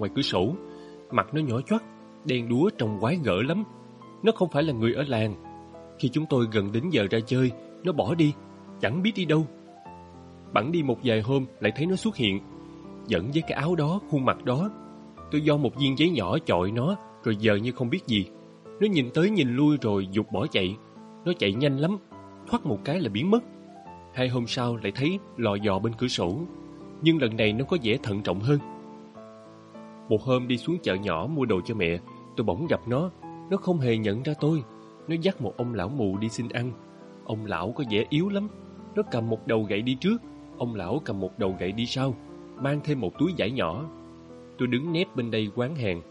ngoài cửa sổ. Mặt nó nhỏ choắt, đen đúa trông quái gở lắm. Nó không phải là người ở làng. Khi chúng tôi gần đến giờ ra chơi, nó bỏ đi, chẳng biết đi đâu. Bẵng đi một vài hôm lại thấy nó xuất hiện, dẫn với cái áo đó, khuôn mặt đó. Tôi do một viên giấy nhỏ chọi nó, rồi giờ như không biết gì. Nó nhìn tới nhìn lui rồi dục bỏ chạy. Nó chạy nhanh lắm, thoát một cái là biến mất. Hai hôm sau lại thấy lò dò bên cửa sổ, nhưng lần này nó có vẻ thận trọng hơn. Một hôm đi xuống chợ nhỏ mua đồ cho mẹ, tôi bỗng gặp nó. Nó không hề nhận ra tôi. Nó dắt một ông lão mù đi xin ăn. Ông lão có vẻ yếu lắm. Nó cầm một đầu gậy đi trước, ông lão cầm một đầu gậy đi sau, mang thêm một túi vải nhỏ. Tôi đứng nép bên đây quán hàng.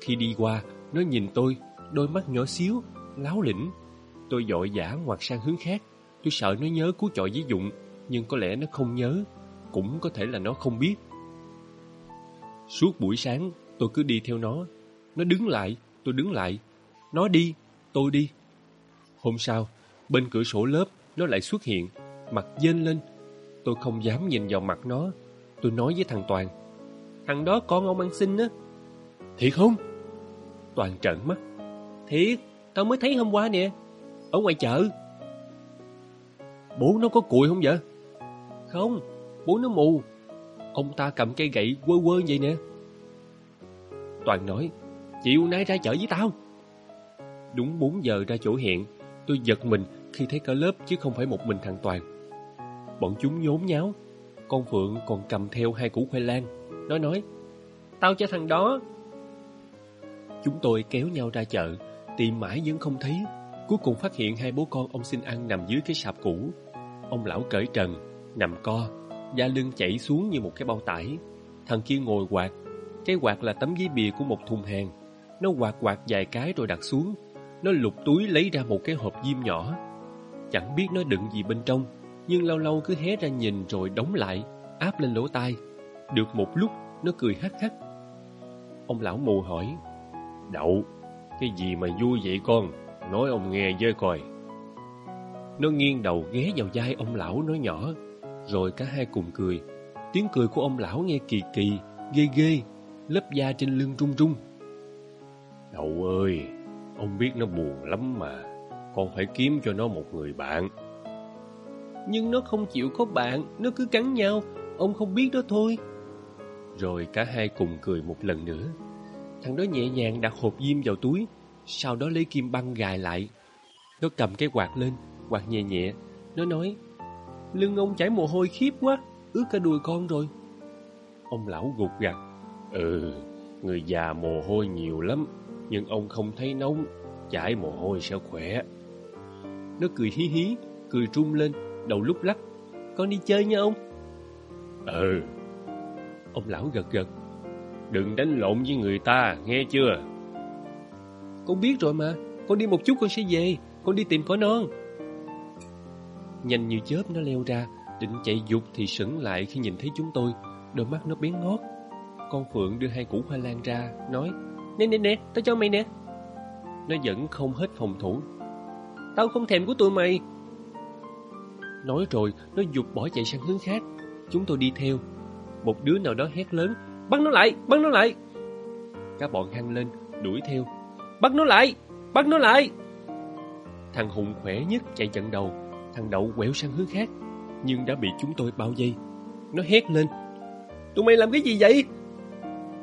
Khi đi qua, nó nhìn tôi, đôi mắt nhỏ xíu, láo lĩnh. Tôi dội dã ngoặt sang hướng khác. Tôi sợ nó nhớ cú chọi với dụng, nhưng có lẽ nó không nhớ, cũng có thể là nó không biết. Suốt buổi sáng, tôi cứ đi theo nó. Nó đứng lại, tôi đứng lại. Nó đi, tôi đi. Hôm sau, bên cửa sổ lớp, nó lại xuất hiện, mặt dên lên. Tôi không dám nhìn vào mặt nó. Tôi nói với thằng Toàn. Thằng đó con ông ăn xin á. Thiệt không? Toàn trợn mắt. Thiệt, tao mới thấy hôm qua nè. Ở ngoài chợ. Bố nó có cùi không vậy? Không, bố nó mù. Ông ta cầm cây gậy quơ quơ vậy nè. Toàn nói, chịu nay ra chợ với tao. Đúng 4 giờ ra chỗ hẹn, tôi giật mình khi thấy cả lớp chứ không phải một mình thằng Toàn. Bọn chúng nhốn nháo, con Phượng còn cầm theo hai củ khoai lang. Nó nói, tao cho thằng đó. Chúng tôi kéo nhau ra chợ, tìm mãi vẫn không thấy. Cuối cùng phát hiện hai bố con ông xin ăn nằm dưới cái sạp cũ. Ông lão cởi trần, nằm co, da lưng chảy xuống như một cái bao tải. Thằng kia ngồi quạt, cái quạt là tấm giấy bìa của một thùng hàng. Nó quạt quạt vài cái rồi đặt xuống. Nó lục túi lấy ra một cái hộp diêm nhỏ. Chẳng biết nó đựng gì bên trong, nhưng lâu lâu cứ hé ra nhìn rồi đóng lại, áp lên lỗ tai. Được một lúc, nó cười hắc hắc. Ông lão mù hỏi, Đậu, cái gì mà vui vậy con? Nói ông nghe với coi. Nó nghiêng đầu ghé vào vai ông lão nói nhỏ, rồi cả hai cùng cười. Tiếng cười của ông lão nghe kỳ kỳ, ghê ghê, lớp da trên lưng rung rung. Đậu ơi, ông biết nó buồn lắm mà, con phải kiếm cho nó một người bạn. Nhưng nó không chịu có bạn, nó cứ cắn nhau, ông không biết đó thôi. Rồi cả hai cùng cười một lần nữa. Thằng đó nhẹ nhàng đặt hộp diêm vào túi, sau đó lấy kim băng gài lại. Nó cầm cái quạt lên, quạt nhẹ nhẹ. Nó nói, lưng ông chảy mồ hôi khiếp quá, ướt cả đùi con rồi. Ông lão gục gặt, ừ, người già mồ hôi nhiều lắm, nhưng ông không thấy nóng, chảy mồ hôi sẽ khỏe. Nó cười hí hí, cười trung lên, đầu lúc lắc. Con đi chơi nha ông. Ừ. Ông lão gật gật. Đừng đánh lộn với người ta, nghe chưa? Con biết rồi mà, con đi một chút con sẽ về, con đi tìm cỏ non. Nhanh như chớp nó leo ra, định chạy dục thì sững lại khi nhìn thấy chúng tôi, đôi mắt nó biến ngót. Con Phượng đưa hai củ hoa lan ra, nói, Nè nè nè, tao cho mày nè. Nó vẫn không hết phòng thủ. Tao không thèm của tụi mày. Nói rồi, nó dục bỏ chạy sang hướng khác. Chúng tôi đi theo. Một đứa nào đó hét lớn, bắt nó lại, bắt nó lại. Các bọn hăng lên, đuổi theo. Bắt nó lại, bắt nó lại. Thằng Hùng khỏe nhất chạy trận đầu, thằng Đậu quẹo sang hướng khác, nhưng đã bị chúng tôi bao vây. Nó hét lên. Tụi mày làm cái gì vậy?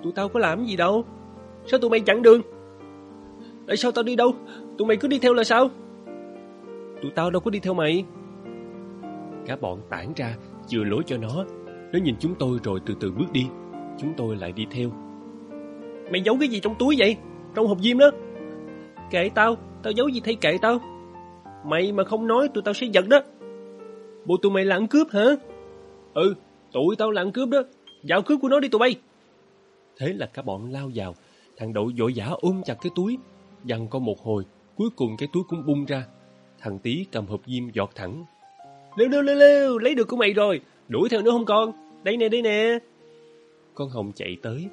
Tụi tao có làm gì đâu. Sao tụi mày chặn đường? Tại sao tao đi đâu? Tụi mày cứ đi theo là sao? Tụi tao đâu có đi theo mày. Cả bọn tản ra, chừa lối cho nó. Nó nhìn chúng tôi rồi từ từ bước đi. Chúng tôi lại đi theo. Mày giấu cái gì trong túi vậy? Trong hộp diêm đó. Kệ tao, tao giấu gì thay kệ tao. Mày mà không nói tụi tao sẽ giật đó. Bộ tụi mày là ăn cướp hả? Ừ, tụi tao là ăn cướp đó. Dạo cướp của nó đi tụi bay. Thế là cả bọn lao vào. Thằng đội vội vã ôm chặt cái túi. Dằn con một hồi, cuối cùng cái túi cũng bung ra. Thằng tí cầm hộp diêm giọt thẳng. Lêu lêu lêu lêu, lấy được của mày rồi. Đuổi theo nữa không con? Đây nè, đây nè. Con Hồng chạy tới.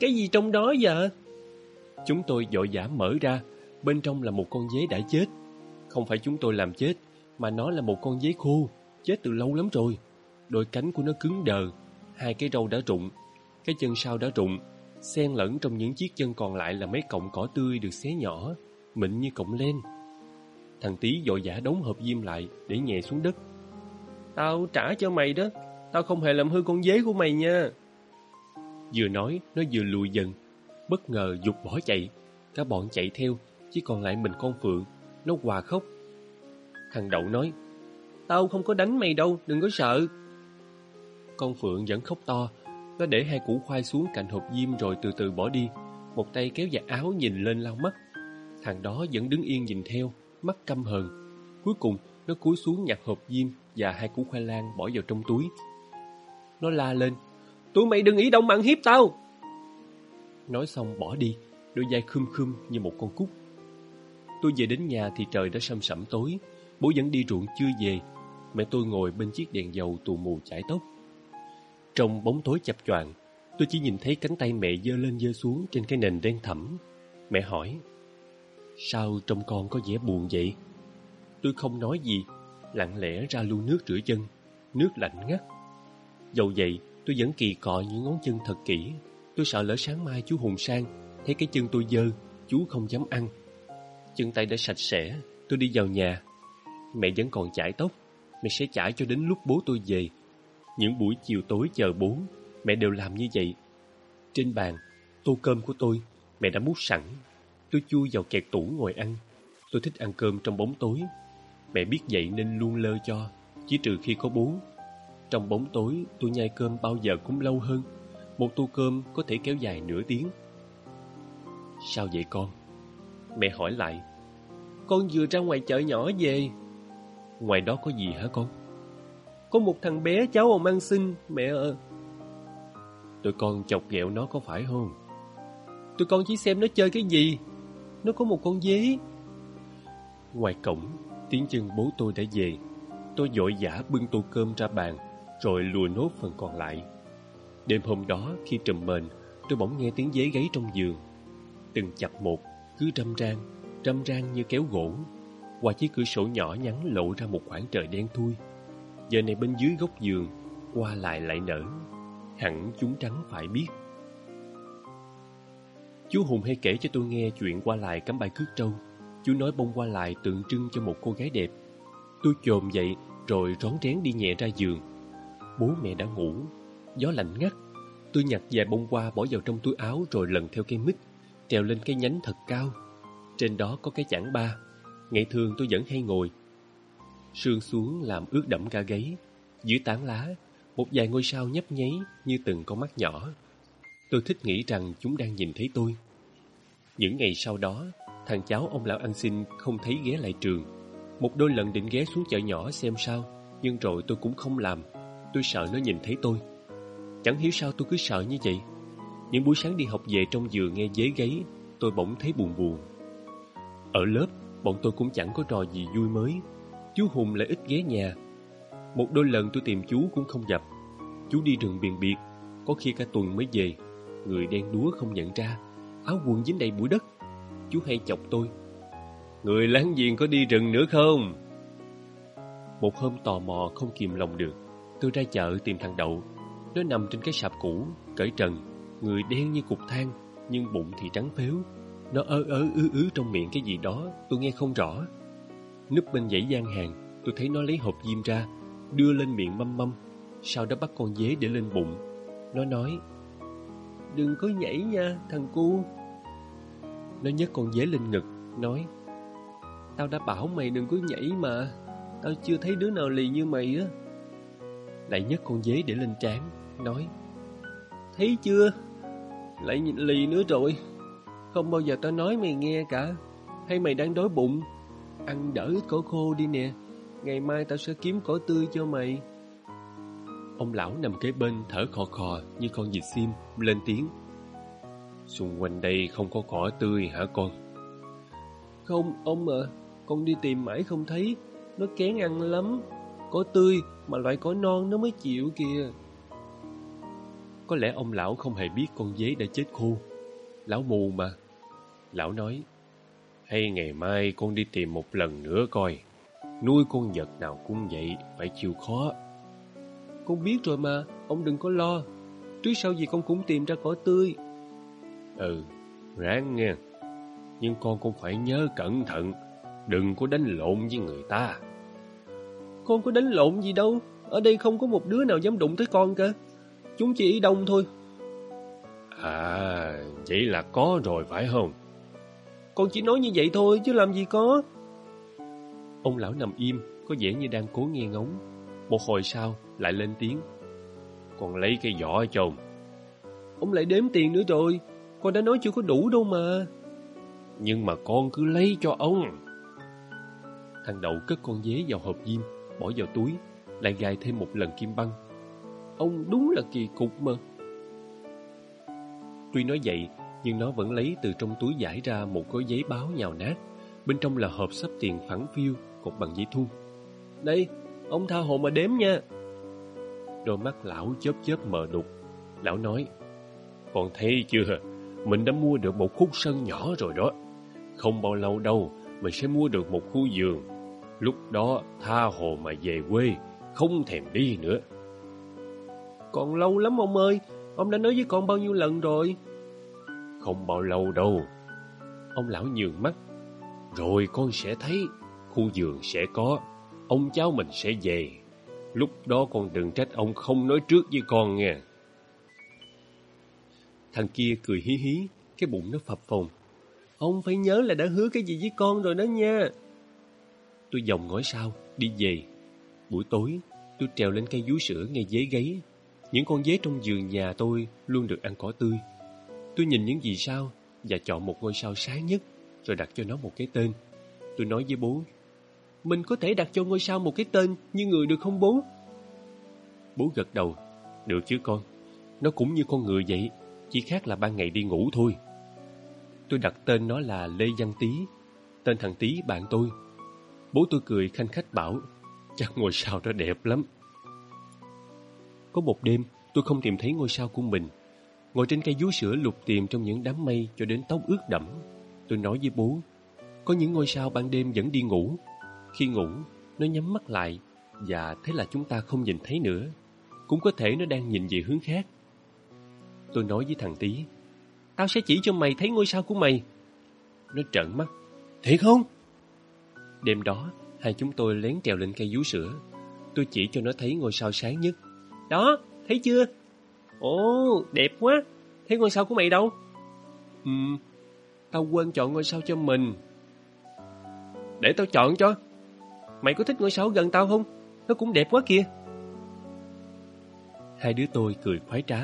Cái gì trong đó vậy? Chúng tôi vội vã mở ra. Bên trong là một con dế đã chết. Không phải chúng tôi làm chết, mà nó là một con dế khô, chết từ lâu lắm rồi. Đôi cánh của nó cứng đờ, hai cái râu đã rụng, cái chân sau đã rụng, Xen lẫn trong những chiếc chân còn lại là mấy cọng cỏ tươi được xé nhỏ, mịn như cọng len. Thằng tí dội vã đóng hộp diêm lại để nhẹ xuống đất. Tao trả cho mày đó, tao không hề làm hư con dế của mày nha. Vừa nói, nó vừa lùi dần, bất ngờ dục bỏ chạy. Cả bọn chạy theo, chỉ còn lại mình con Phượng. Nó hòa khóc. Thằng Đậu nói, Tao không có đánh mày đâu, đừng có sợ. Con Phượng vẫn khóc to. Nó để hai củ khoai xuống cạnh hộp diêm rồi từ từ bỏ đi. Một tay kéo giặt áo nhìn lên lau mắt. Thằng đó vẫn đứng yên nhìn theo, mắt căm hờn. Cuối cùng, nó cúi xuống nhặt hộp diêm và hai củ khoai lang bỏ vào trong túi. Nó la lên, tụi mày đừng ý động mạng hiếp tao. Nói xong bỏ đi, đôi vai khum khum như một con cút. Tôi về đến nhà thì trời đã sầm sẩm tối, bố vẫn đi ruộng chưa về. Mẹ tôi ngồi bên chiếc đèn dầu tù mù chải tóc. Trong bóng tối chập choạng, tôi chỉ nhìn thấy cánh tay mẹ dơ lên dơ xuống trên cái nền đen thẳm. Mẹ hỏi, sao trông con có vẻ buồn vậy? Tôi không nói gì, lặng lẽ ra lu nước rửa chân, nước lạnh ngắt. Dầu vậy, tôi vẫn kỳ cọ những ngón chân thật kỹ. Tôi sợ lỡ sáng mai chú Hùng sang, thấy cái chân tôi dơ, chú không dám ăn. Chân tay đã sạch sẽ, tôi đi vào nhà. Mẹ vẫn còn chải tóc, mẹ sẽ chải cho đến lúc bố tôi về. Những buổi chiều tối chờ bố, mẹ đều làm như vậy. Trên bàn, tô cơm của tôi, mẹ đã múc sẵn. Tôi chui vào kẹt tủ ngồi ăn. Tôi thích ăn cơm trong bóng tối. Mẹ biết vậy nên luôn lơ cho, chỉ trừ khi có bố. Trong bóng tối, tôi nhai cơm bao giờ cũng lâu hơn. Một tô cơm có thể kéo dài nửa tiếng. Sao vậy con? Mẹ hỏi lại. Con vừa ra ngoài chợ nhỏ về. Ngoài đó có gì hả con? Có một thằng bé cháu ông ăn xin, mẹ ơi. Tụi con chọc ghẹo nó có phải không? Tụi con chỉ xem nó chơi cái gì. Nó có một con dế. Ngoài cổng, tiếng chân bố tôi đã về. Tôi vội vã bưng tô cơm ra bàn, rồi lùi nốt phần còn lại. Đêm hôm đó, khi trùm mền, tôi bỗng nghe tiếng dế gáy trong giường. Từng chập một, cứ râm ran, râm ran như kéo gỗ. Qua chiếc cửa sổ nhỏ nhắn lộ ra một khoảng trời đen thui. Giờ này bên dưới góc giường, qua lại lại nở. Hẳn chúng trắng phải biết. Chú Hùng hay kể cho tôi nghe chuyện qua lại cắm bài cước trâu. Chú nói bông qua lại tượng trưng cho một cô gái đẹp. Tôi chồm dậy rồi rón rén đi nhẹ ra giường. Bố mẹ đã ngủ, gió lạnh ngắt. Tôi nhặt vài bông hoa bỏ vào trong túi áo rồi lần theo cây mít, trèo lên cây nhánh thật cao. Trên đó có cái chảng ba. Ngày thường tôi vẫn hay ngồi. Sương xuống làm ướt đẫm cả gáy. Dưới tán lá, một vài ngôi sao nhấp nháy như từng con mắt nhỏ. Tôi thích nghĩ rằng chúng đang nhìn thấy tôi. Những ngày sau đó, thằng cháu ông lão ăn xin không thấy ghé lại trường. Một đôi lần định ghé xuống chợ nhỏ xem sao, nhưng rồi tôi cũng không làm. Tôi sợ nó nhìn thấy tôi. Chẳng hiểu sao tôi cứ sợ như vậy. Những buổi sáng đi học về trong giường nghe dế gáy, tôi bỗng thấy buồn buồn. Ở lớp, bọn tôi cũng chẳng có trò gì vui mới. Chú Hùng lại ít ghé nhà. Một đôi lần tôi tìm chú cũng không gặp. Chú đi rừng biền biệt, có khi cả tuần mới về. Người đen đúa không nhận ra, áo quần dính đầy bụi đất. Chú hay chọc tôi. Người láng giềng có đi rừng nữa không? Một hôm tò mò không kìm lòng được, tôi ra chợ tìm thằng Đậu. Nó nằm trên cái sạp cũ, cởi trần, người đen như cục than, nhưng bụng thì trắng phếu. Nó ớ ớ ứ ứ trong miệng cái gì đó, tôi nghe không rõ. Núp bên dãy gian hàng, tôi thấy nó lấy hộp diêm ra, đưa lên miệng mâm mâm, sau đó bắt con dế để lên bụng. Nó nói, đừng có nhảy nha, thằng cu. Nó nhấc con dế lên ngực, nói, tao đã bảo mày đừng có nhảy mà, tao chưa thấy đứa nào lì như mày á. Lại nhấc con dế để lên trán, nói, thấy chưa, lại lì nữa rồi. Không bao giờ tao nói mày nghe cả. Hay mày đang đói bụng. Ăn đỡ ít cỏ khô đi nè. Ngày mai tao sẽ kiếm cỏ tươi cho mày. Ông lão nằm kế bên thở khò khò như con vịt sim lên tiếng. Xung quanh đây không có cỏ tươi hả con? Không, ông à Con đi tìm mãi không thấy. Nó kén ăn lắm. Cỏ tươi mà loại cỏ non nó mới chịu kìa. Có lẽ ông lão không hề biết con dế đã chết khô. Lão mù mà. Lão nói Hay ngày mai con đi tìm một lần nữa coi. Nuôi con vật nào cũng vậy Phải chịu khó. Con biết rồi mà Ông đừng có lo. Trước sau gì con cũng tìm ra cỏ tươi. Ừ, ráng nghe. Nhưng con cũng phải nhớ cẩn thận, đừng có đánh lộn với người ta. Con có đánh lộn gì đâu, ở đây không có một đứa nào dám đụng tới con cơ. Chúng chỉ ý đông thôi. À, vậy là có rồi phải không? Con chỉ nói như vậy thôi chứ làm gì có. Ông lão nằm im, có vẻ như đang cố nghe ngóng. Một hồi sau, lại lên tiếng. Con lấy cái giỏ chồng. Ông lại đếm tiền nữa rồi, con đã nói chưa có đủ đâu mà. Nhưng mà con cứ lấy cho ông. Thằng Đậu cất con dế vào hộp diêm, bỏ vào túi, lại gài thêm một lần kim băng. Ông đúng là kỳ cục mà. Tuy nói vậy, nhưng nó vẫn lấy từ trong túi giải ra một gói giấy báo nhào nát. Bên trong là hộp sắp tiền phẳng phiu, cột bằng giấy thun. Đây, ông tha hồ mà đếm nha. Đôi mắt lão chớp chớp mờ đục. Lão nói, Con thấy chưa, mình đã mua được một khúc sân nhỏ rồi đó. Không bao lâu đâu, mình sẽ mua được một khu vườn. Lúc đó tha hồ mà về quê, không thèm đi nữa. Còn lâu lắm ông ơi, ông đã nói với con bao nhiêu lần rồi? Không bao lâu đâu. Ông lão nhường mắt. Rồi con sẽ thấy, khu vườn sẽ có, ông cháu mình sẽ về. Lúc đó con đừng trách ông không nói trước với con nghe. Thằng kia cười hí hí, cái bụng nó phập phồng. Ông phải nhớ là đã hứa cái gì với con rồi đó nha. Tôi vòng ngói sau, đi về. Buổi tối, tôi trèo lên cây vú sữa ngay dế gáy. Những con dế trong vườn nhà tôi luôn được ăn cỏ tươi. Tôi nhìn những gì sao và chọn một ngôi sao sáng nhất rồi đặt cho nó một cái tên. Tôi nói với bố, mình có thể đặt cho ngôi sao một cái tên như người được không bố? Bố gật đầu, được chứ con. Nó cũng như con người vậy, chỉ khác là ban ngày đi ngủ thôi. Tôi đặt tên nó là Lê Văn Tý, tên thằng Tý bạn tôi. Bố tôi cười khanh khách bảo, chắc ngôi sao đó đẹp lắm. Có một đêm, tôi không tìm thấy ngôi sao của mình. Ngồi trên cây vú sữa lục tìm trong những đám mây cho đến tóc ướt đẫm. Tôi nói với bố, có những ngôi sao ban đêm vẫn đi ngủ. Khi ngủ, nó nhắm mắt lại và thế là chúng ta không nhìn thấy nữa. Cũng có thể nó đang nhìn về hướng khác. Tôi nói với thằng Tý, tao sẽ chỉ cho mày thấy ngôi sao của mày. Nó trợn mắt, thiệt không? Đêm đó, hai chúng tôi lén trèo lên cây vú sữa. Tôi chỉ cho nó thấy ngôi sao sáng nhất. Đó, thấy chưa? Ồ, đẹp quá. Thế ngôi sao của mày đâu? Ừ, tao quên chọn ngôi sao cho mình. Để tao chọn cho. Mày có thích ngôi sao gần tao không? Nó cũng đẹp quá kìa. Hai đứa tôi cười khoái trá.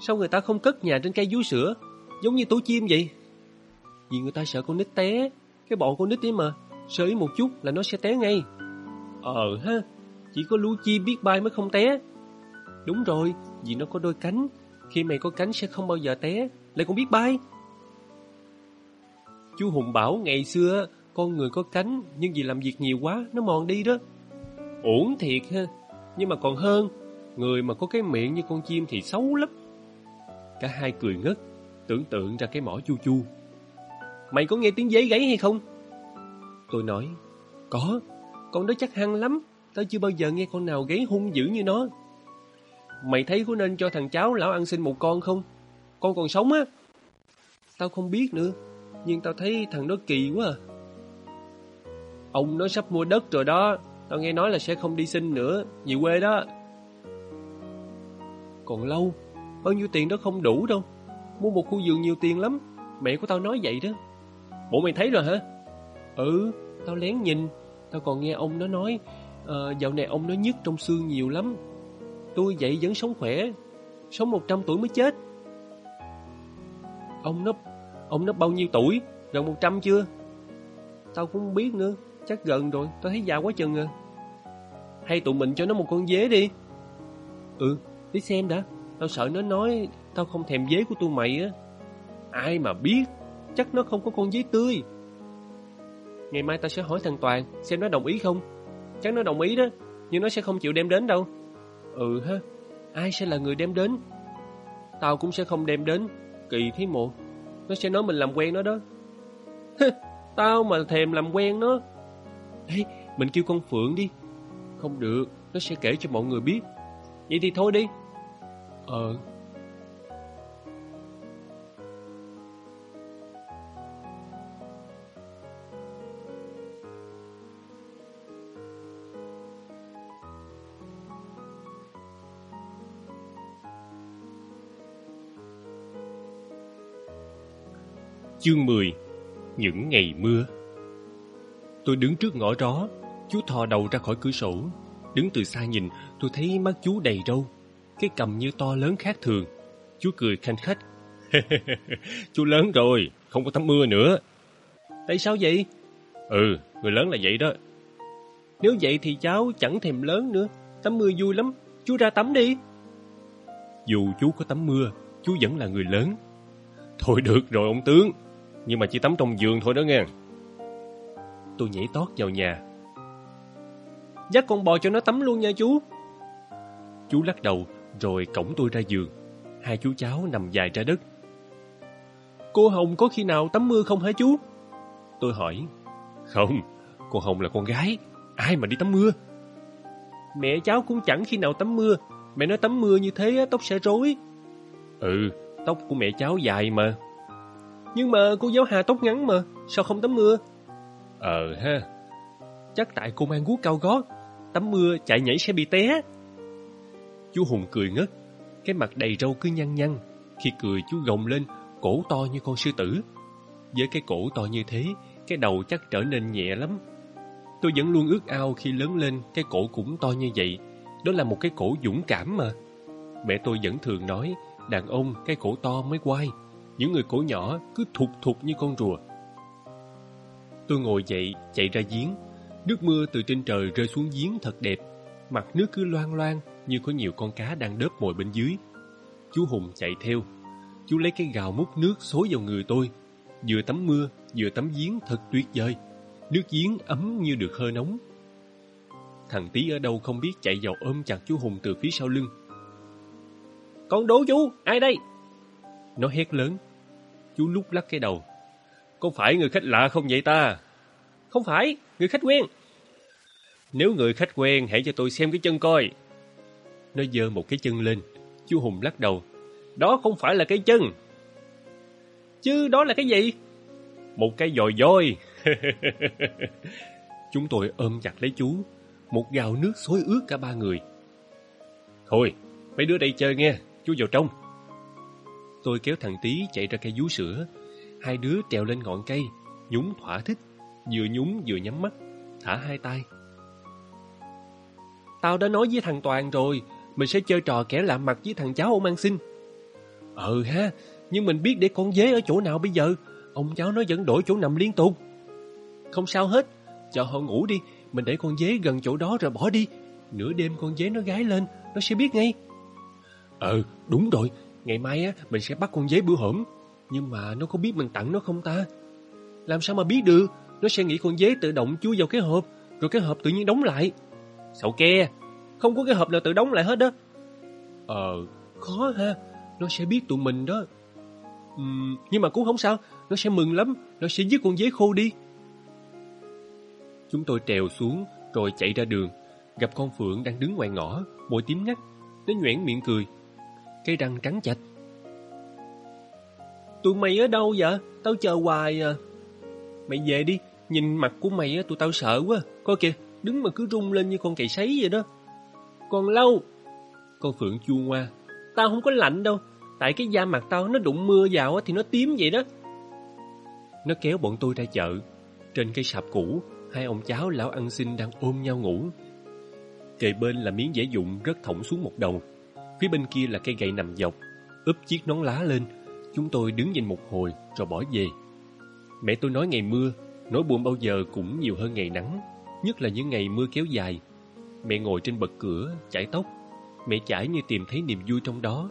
Sao người ta không cất nhà trên cây vú sữa, giống như tổ chim vậy? Vì người ta sợ con nít té, cái bọn con nít ấy mà, sợ ý một chút là nó sẽ té ngay. Ờ ha, chỉ có lũ chim biết bay mới không té. Đúng rồi, vì nó có đôi cánh, khi mày có cánh sẽ không bao giờ té, lại còn biết bay. Chú Hùng bảo ngày xưa con người có cánh nhưng vì làm việc nhiều quá nó mòn đi đó. ổn thiệt ha, nhưng mà còn hơn, người mà có cái miệng như con chim thì xấu lắm. Cả hai cười ngất, tưởng tượng ra cái mỏ chu chu. Mày có nghe tiếng giấy gáy hay không? Tôi nói, có, con đó chắc hăng lắm, tao chưa bao giờ nghe con nào gáy hung dữ như nó. Mày thấy có nên cho thằng cháu lão ăn xin một con không? Con còn sống á. Tao không biết nữa, nhưng tao thấy thằng đó kỳ quá à. Ông nó sắp mua đất rồi đó, tao nghe nói là sẽ không đi xin nữa, về quê đó. Còn lâu, bao nhiêu tiền đó không đủ đâu. Mua một khu vườn nhiều tiền lắm, mẹ của tao nói vậy đó. Bộ mày thấy rồi hả? Ừ, tao lén nhìn, tao còn nghe ông nó nói, à, dạo này ông nói nhức trong xương nhiều lắm. Tôi vậy vẫn sống khỏe, sống 100 tuổi mới chết. Ông nó, ông nó bao nhiêu tuổi? Gần 100 chưa? Tao cũng không biết nữa, chắc gần rồi, tao thấy già quá chừng à. Hay tụi mình cho nó một con dế đi. Ừ, đi xem đã, tao sợ nó nói tao không thèm dế của tụi mày á. Ai mà biết, chắc nó không có con dế tươi. Ngày mai tao sẽ hỏi thằng Toàn xem nó đồng ý không. Chắc nó đồng ý đó, nhưng nó sẽ không chịu đem đến đâu. Ừ ha, ai sẽ là người đem đến? Tao cũng sẽ không đem đến, kỳ thế mộ. Nó sẽ nói mình làm quen nó đó. Tao mà thèm làm quen nó. Ê, mình kêu con Phượng đi. Không được, nó sẽ kể cho mọi người biết. Vậy thì thôi đi. Ờ. Chương 10 Những ngày mưa Tôi đứng trước ngõ đó, chú thò đầu ra khỏi cửa sổ. Đứng từ xa nhìn, tôi thấy mắt chú đầy râu, cái cầm như to lớn khác thường. Chú cười khanh khách. chú lớn rồi, không có tắm mưa nữa. Tại sao vậy? Ừ, người lớn là vậy đó. Nếu vậy thì cháu chẳng thèm lớn nữa. Tắm mưa vui lắm, chú ra tắm đi. Dù chú có tắm mưa, chú vẫn là người lớn. Thôi được rồi ông tướng, nhưng mà chỉ tắm trong giường thôi đó nghe. Tôi nhảy tót vào nhà. Dắt con bò cho nó tắm luôn nha chú. Chú lắc đầu rồi cổng tôi ra giường. Hai chú cháu nằm dài ra đất. Cô Hồng có khi nào tắm mưa không hả chú? Tôi hỏi. Không, cô Hồng là con gái. Ai mà đi tắm mưa? Mẹ cháu cũng chẳng khi nào tắm mưa. Mẹ nói tắm mưa như thế tóc sẽ rối. Ừ, tóc của mẹ cháu dài mà. Nhưng mà cô giáo Hà tóc ngắn mà, sao không tắm mưa? Ờ ha. Chắc tại cô mang guốc cao gót, tắm mưa chạy nhảy sẽ bị té. Chú Hùng cười ngất, cái mặt đầy râu cứ nhăn nhăn. Khi cười chú gồng lên, cổ to như con sư tử. Với cái cổ to như thế, cái đầu chắc trở nên nhẹ lắm. Tôi vẫn luôn ước ao khi lớn lên cái cổ cũng to như vậy. Đó là một cái cổ dũng cảm mà. Mẹ tôi vẫn thường nói, đàn ông cái cổ to mới quay. Những người cổ nhỏ cứ thụt thụt như con rùa. Tôi ngồi dậy, chạy ra giếng. Nước mưa từ trên trời rơi xuống giếng thật đẹp. Mặt nước cứ loang loang như có nhiều con cá đang đớp mồi bên dưới. Chú Hùng chạy theo. Chú lấy cái gào múc nước xối vào người tôi. Vừa tắm mưa, vừa tắm giếng thật tuyệt vời. Nước giếng ấm như được hơi nóng. Thằng Tý ở đâu không biết chạy vào ôm chặt chú Hùng từ phía sau lưng. Con đố chú, ai đây? Nó hét lớn. Chú lúc lắc cái đầu. Có phải người khách lạ không vậy ta? Không phải, người khách quen. Nếu người khách quen, hãy cho tôi xem cái chân coi. Nó giơ một cái chân lên. Chú Hùng lắc đầu. Đó không phải là cái chân. Chứ đó là cái gì? Một cái dòi voi. Chúng tôi ôm chặt lấy chú. Một gào nước xối ướt cả ba người. Thôi, mấy đứa đây chơi nghe. Chú vào trong. Tôi kéo thằng tí chạy ra cây vú sữa. Hai đứa trèo lên ngọn cây, nhúng thỏa thích, vừa nhúng vừa nhắm mắt, thả hai tay. Tao đã nói với thằng Toàn rồi, mình sẽ chơi trò kẻ lạ mặt với thằng cháu ông ăn xin. Ừ ha, nhưng mình biết để con dế ở chỗ nào bây giờ, ông cháu nó vẫn đổi chỗ nằm liên tục. Không sao hết, cho họ ngủ đi, mình để con dế gần chỗ đó rồi bỏ đi. Nửa đêm con dế nó gái lên, nó sẽ biết ngay. Ừ, đúng rồi, ngày mai á mình sẽ bắt con dế bữa hổm. Nhưng mà nó có biết mình tặng nó không ta? Làm sao mà biết được? Nó sẽ nghĩ con dế tự động chui vào cái hộp, rồi cái hộp tự nhiên đóng lại. Sậu ke, không có cái hộp nào tự đóng lại hết đó. Ờ, khó ha, nó sẽ biết tụi mình đó. Uhm, nhưng mà cũng không sao, nó sẽ mừng lắm, nó sẽ giết con dế khô đi. Chúng tôi trèo xuống, rồi chạy ra đường, gặp con Phượng đang đứng ngoài ngõ, môi tím ngắt. Nó nhoẻn miệng cười, cây răng trắng chạch. Tụi mày ở đâu vậy? Tao chờ hoài à. Mày về đi, nhìn mặt của mày á, tụi tao sợ quá. Coi kìa, đứng mà cứ rung lên như con cày sấy vậy đó. Còn lâu. Con Phượng chua ngoa. Tao không có lạnh đâu, tại cái da mặt tao nó đụng mưa vào thì nó tím vậy đó. Nó kéo bọn tôi ra chợ. Trên cây sạp cũ, hai ông cháu lão ăn xin đang ôm nhau ngủ. Kề bên là miếng dễ dụng rất thõng xuống một đầu. Phía bên kia là cây gậy nằm dọc, úp chiếc nón lá lên. Chúng tôi đứng nhìn một hồi rồi bỏ về. Mẹ tôi nói ngày mưa, nỗi buồn bao giờ cũng nhiều hơn ngày nắng, nhất là những ngày mưa kéo dài. Mẹ ngồi trên bậc cửa, chải tóc. Mẹ chải như tìm thấy niềm vui trong đó.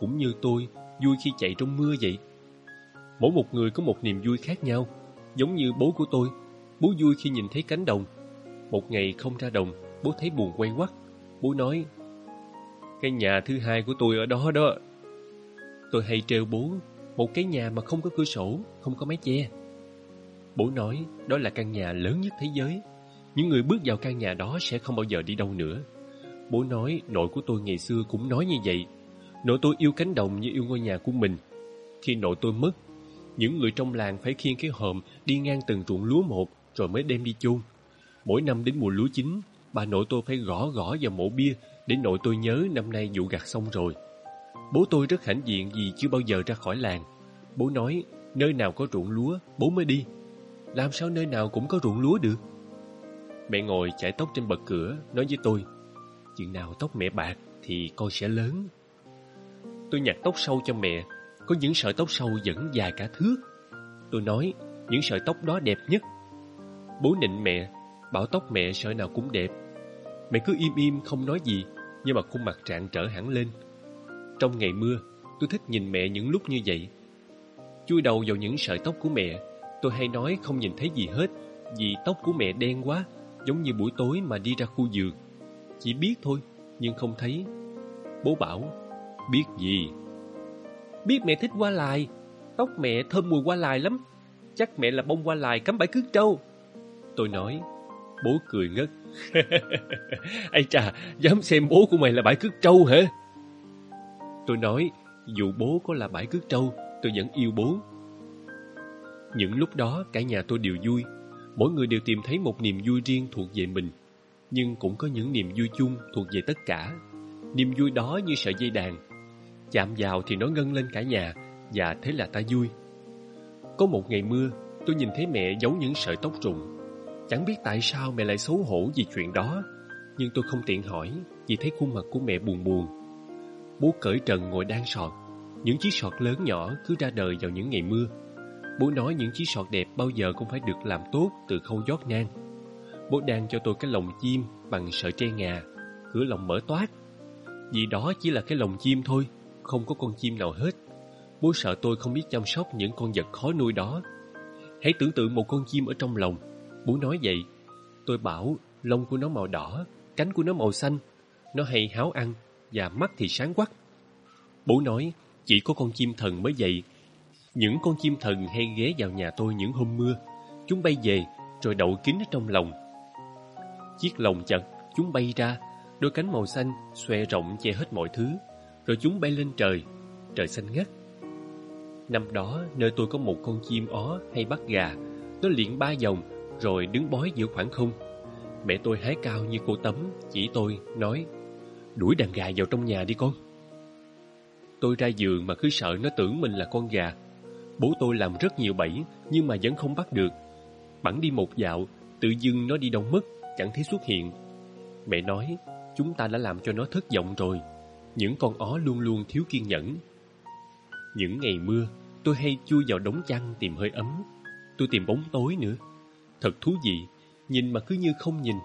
Cũng như tôi, vui khi chạy trong mưa vậy. Mỗi một người có một niềm vui khác nhau. Giống như bố của tôi, bố vui khi nhìn thấy cánh đồng. Một ngày không ra đồng, bố thấy buồn quay quắt. Bố nói, cái nhà thứ hai của tôi ở đó đó. Tôi hay trêu bố, một cái nhà mà không có cửa sổ, không có mái che. Bố nói đó là căn nhà lớn nhất thế giới. Những người bước vào căn nhà đó sẽ không bao giờ đi đâu nữa. Bố nói nội của tôi ngày xưa cũng nói như vậy. Nội tôi yêu cánh đồng như yêu ngôi nhà của mình. Khi nội tôi mất, những người trong làng phải khiêng cái hòm đi ngang từng ruộng lúa một rồi mới đem đi chôn. Mỗi năm đến mùa lúa chín, bà nội tôi phải gõ gõ vào mộ bia để nội tôi nhớ năm nay vụ gặt xong rồi. Bố tôi rất hãnh diện vì chưa bao giờ ra khỏi làng. Bố nói, Nơi nào có ruộng lúa, bố mới đi. Làm sao nơi nào cũng có ruộng lúa được? Mẹ ngồi chải tóc trên bậc cửa, nói với tôi, chừng nào tóc mẹ bạc thì con sẽ lớn. Tôi nhặt tóc sâu cho mẹ, có những sợi tóc sâu vẫn dài cả thước. Tôi nói, những sợi tóc đó đẹp nhất. Bố nịnh mẹ, bảo tóc mẹ sợi nào cũng đẹp. Mẹ cứ im im không nói gì, nhưng mà khuôn mặt trạng trở hẳn lên. Trong ngày mưa, tôi thích nhìn mẹ những lúc như vậy. Chui đầu vào những sợi tóc của mẹ, tôi hay nói không nhìn thấy gì hết, vì tóc của mẹ đen quá, giống như buổi tối mà đi ra khu giường. Chỉ biết thôi, nhưng không thấy. Bố bảo, biết gì? Biết mẹ thích hoa lại, tóc mẹ thơm mùi hoa lại lắm. Chắc mẹ là bông hoa lại cắm bãi cước trâu. Tôi nói, bố cười ngất. Ây trà, dám xem bố của mày là bãi cước trâu hả? Tôi nói, dù bố có là bãi cước trâu, tôi vẫn yêu bố. Những lúc đó cả nhà tôi đều vui, mỗi người đều tìm thấy một niềm vui riêng thuộc về mình. Nhưng cũng có những niềm vui chung thuộc về tất cả. Niềm vui đó như sợi dây đàn. Chạm vào thì nó ngân lên cả nhà, và thế là ta vui. Có một ngày mưa, tôi nhìn thấy mẹ giấu những sợi tóc rụng. Chẳng biết tại sao mẹ lại xấu hổ vì chuyện đó, nhưng tôi không tiện hỏi vì thấy khuôn mặt của mẹ buồn buồn. Bố cởi trần ngồi đan sọt, những chiếc sọt lớn nhỏ cứ ra đời vào những ngày mưa. Bố nói những chiếc sọt đẹp bao giờ cũng phải được làm tốt từ khâu giót nang. Bố đang cho tôi cái lồng chim bằng sợi tre ngà, cửa lồng mở toát. Vì đó chỉ là cái lồng chim thôi, không có con chim nào hết. Bố sợ tôi không biết chăm sóc những con vật khó nuôi đó. Hãy tưởng tượng một con chim ở trong lồng. Bố nói vậy. Tôi bảo lông của nó màu đỏ, cánh của nó màu xanh. Nó hay háo ăn và mắt thì sáng quắc. Bố nói chỉ có con chim thần mới vậy. Những con chim thần hay ghé vào nhà tôi những hôm mưa. Chúng bay về rồi đậu kín ở trong lòng. Chiếc lồng chật, chúng bay ra, đôi cánh màu xanh xòe rộng che hết mọi thứ. Rồi chúng bay lên trời, trời xanh ngắt. Năm đó, nơi tôi có một con chim ó hay bắt gà. Nó liệng ba vòng, rồi đứng bói giữa khoảng không. Mẹ tôi hái cao như cô tấm, chỉ tôi, nói Đuổi đàn gà vào trong nhà đi con. Tôi ra giường mà cứ sợ nó tưởng mình là con gà. Bố tôi làm rất nhiều bẫy, nhưng mà vẫn không bắt được. Bẵng đi một dạo, tự dưng nó đi đâu mất, chẳng thấy xuất hiện. Mẹ nói, chúng ta đã làm cho nó thất vọng rồi. Những con ó luôn luôn thiếu kiên nhẫn. Những ngày mưa, tôi hay chui vào đống chăn tìm hơi ấm. Tôi tìm bóng tối nữa. Thật thú vị, nhìn mà cứ như không nhìn.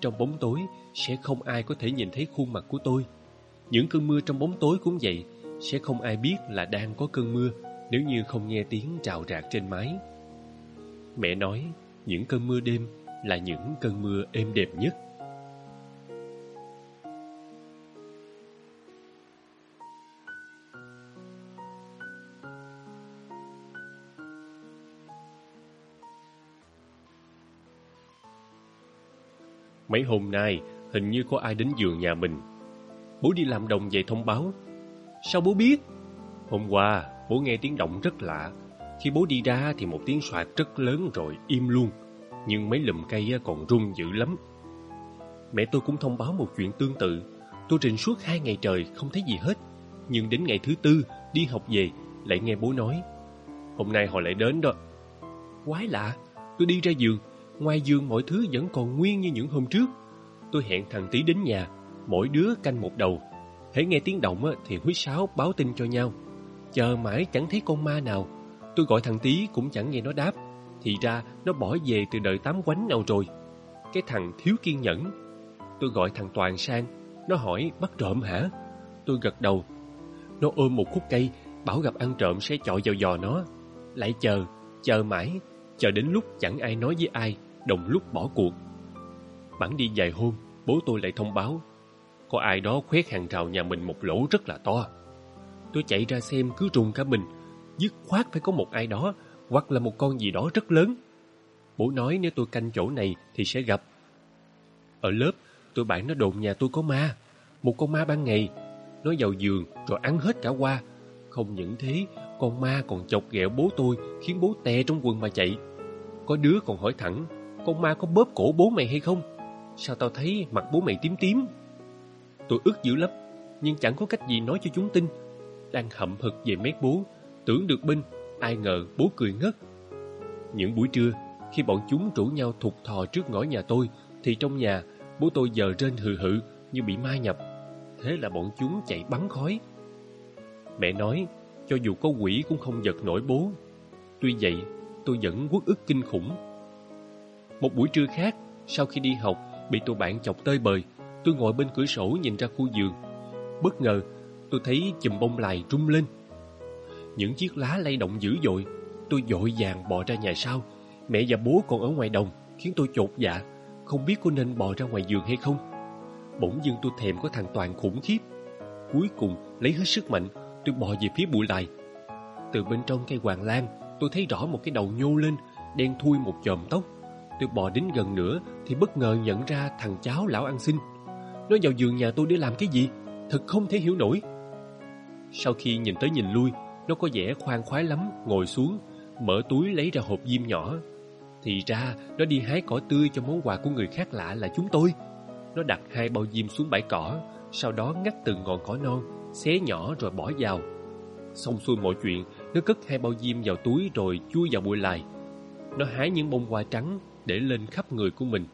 Trong bóng tối sẽ không ai có thể nhìn thấy khuôn mặt của tôi. Những cơn mưa trong bóng tối cũng vậy, sẽ không ai biết là đang có cơn mưa nếu như không nghe tiếng rào rạc trên mái. Mẹ nói, những cơn mưa đêm là những cơn mưa êm đẹp nhất. Mấy hôm nay, hình như có ai đến giường nhà mình. Bố đi làm đồng về thông báo. Sao bố biết? Hôm qua, bố nghe tiếng động rất lạ. Khi bố đi ra thì một tiếng soạt rất lớn rồi im luôn. Nhưng mấy lùm cây còn rung dữ lắm. Mẹ tôi cũng thông báo một chuyện tương tự. Tôi trình suốt hai ngày trời không thấy gì hết. Nhưng đến ngày thứ tư, đi học về, lại nghe bố nói. Hôm nay họ lại đến đó. Quái lạ, tôi đi ra giường, ngoài giường mọi thứ vẫn còn nguyên như những hôm trước. Tôi hẹn thằng Tí đến nhà, mỗi đứa canh một đầu. Hãy nghe tiếng động thì huýt sáo báo tin cho nhau. Chờ mãi chẳng thấy con ma nào. Tôi gọi thằng Tí cũng chẳng nghe nó đáp. Thì ra nó bỏ về từ đợi tám quánh nào rồi. Cái thằng thiếu kiên nhẫn. Tôi gọi thằng Toàn sang. Nó hỏi bắt trộm hả? Tôi gật đầu. Nó ôm một khúc cây, bảo gặp ăn trộm sẽ chọi vào giò nó. Lại chờ, chờ mãi, chờ đến lúc chẳng ai nói với ai, đồng lúc bỏ cuộc. Bẵng đi vài hôm, bố tôi lại thông báo. Có ai đó khoét hàng rào nhà mình một lỗ rất là to. Tôi chạy ra xem cứ trùng cả mình. Dứt khoát phải có một ai đó, hoặc là một con gì đó rất lớn. Bố nói nếu tôi canh chỗ này thì sẽ gặp. Ở lớp, tụi bạn nó đồn nhà tôi có ma. Một con ma ban ngày. Nó vào giường rồi ăn hết cả qua. Không những thế, con ma còn chọc ghẹo bố tôi khiến bố tè trong quần mà chạy. Có đứa còn hỏi thẳng, con ma có bóp cổ bố mày hay không? Sao tao thấy mặt bố mày tím tím? Tôi ức dữ lắm, nhưng chẳng có cách gì nói cho chúng tin. Đang hậm hực về mét bố, tưởng được binh, Ai ngờ bố cười ngất. Những buổi trưa, khi bọn chúng rủ nhau thục thò trước ngõ nhà tôi, thì trong nhà, bố tôi giờ rên hừ hự như bị ma nhập. Thế là bọn chúng chạy bắn khói. Mẹ nói, cho dù có quỷ cũng không giật nổi bố. Tuy vậy, tôi vẫn quất ức kinh khủng. Một buổi trưa khác, sau khi đi học, bị tụi bạn chọc tơi bời, tôi ngồi bên cửa sổ nhìn ra khu vườn. Bất ngờ, tôi thấy chùm bông lài rung lên. Những chiếc lá lay động dữ dội, tôi dội vàng bò ra nhà sau. Mẹ và bố còn ở ngoài đồng, khiến tôi chột dạ, không biết có nên bò ra ngoài giường hay không. Bỗng dưng tôi thèm có thằng Toàn khủng khiếp. Cuối cùng, lấy hết sức mạnh, tôi bò về phía bụi lài. Từ bên trong cây hoàng lan, tôi thấy rõ một cái đầu nhô lên, đen thui một chòm tóc. Tôi bò đến gần nữa thì bất ngờ nhận ra thằng cháu lão ăn xin. Nó vào giường nhà tôi để làm cái gì? Thật không thể hiểu nổi. Sau khi nhìn tới nhìn lui, nó có vẻ khoan khoái lắm, ngồi xuống, mở túi lấy ra hộp diêm nhỏ. Thì ra, nó đi hái cỏ tươi cho món quà của người khác lạ là chúng tôi. Nó đặt hai bao diêm xuống bãi cỏ, sau đó ngắt từng ngọn cỏ non, xé nhỏ rồi bỏ vào. Xong xuôi mọi chuyện, nó cất hai bao diêm vào túi rồi chui vào bụi lại. Nó hái những bông hoa trắng để lên khắp người của mình.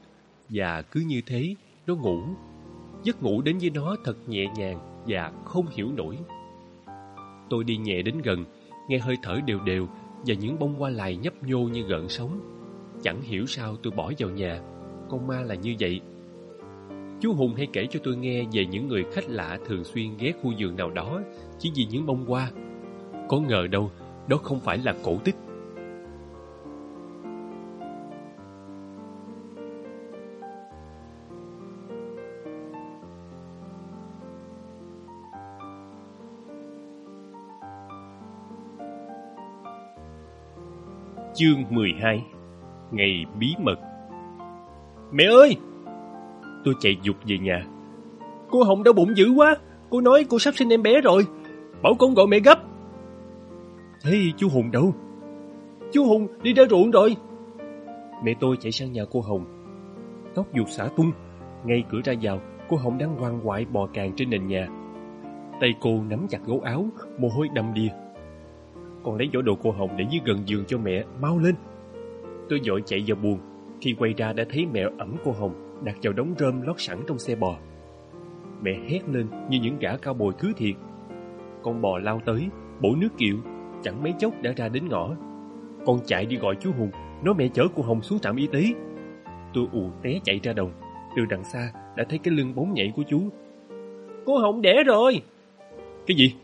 Và cứ như thế, nó ngủ. Giấc ngủ đến với nó thật nhẹ nhàng và không hiểu nổi. Tôi đi nhẹ đến gần, nghe hơi thở đều đều và những bông hoa lài nhấp nhô như gợn sóng. Chẳng hiểu sao tôi bỏ vào nhà, con ma là như vậy. Chú Hùng hay kể cho tôi nghe về những người khách lạ thường xuyên ghé khu vườn nào đó chỉ vì những bông hoa. Có ngờ đâu, đó không phải là cổ tích. Chương 12 Ngày bí mật Mẹ ơi! Tôi chạy dục về nhà. Cô Hồng đau bụng dữ quá. Cô nói cô sắp sinh em bé rồi. Bảo con gọi mẹ gấp. Thế chú Hùng đâu? Chú Hùng đi ra ruộng rồi. Mẹ tôi chạy sang nhà cô Hồng. Tóc dục xả tung. Ngay cửa ra vào, cô Hồng đang ngoan ngoại bò càng trên nền nhà. Tay cô nắm chặt gấu áo, mồ hôi đầm đìa. Con lấy vỏ đồ cô Hồng để dưới gần giường cho mẹ, mau lên. Tôi dội chạy vào buồng. Khi quay ra đã thấy mẹ ẩm cô Hồng đặt vào đống rơm lót sẵn trong xe bò. Mẹ hét lên như những gã cao bồi cứ thiệt. Con bò lao tới, bổ nước kiệu, chẳng mấy chốc đã ra đến ngõ. Con chạy đi gọi chú Hùng, nói mẹ chở cô Hồng xuống trạm y tế. Tôi ù té chạy ra đồng, từ đằng xa đã thấy cái lưng bóng nhảy của chú. Cô Hồng đẻ rồi! Cái gì?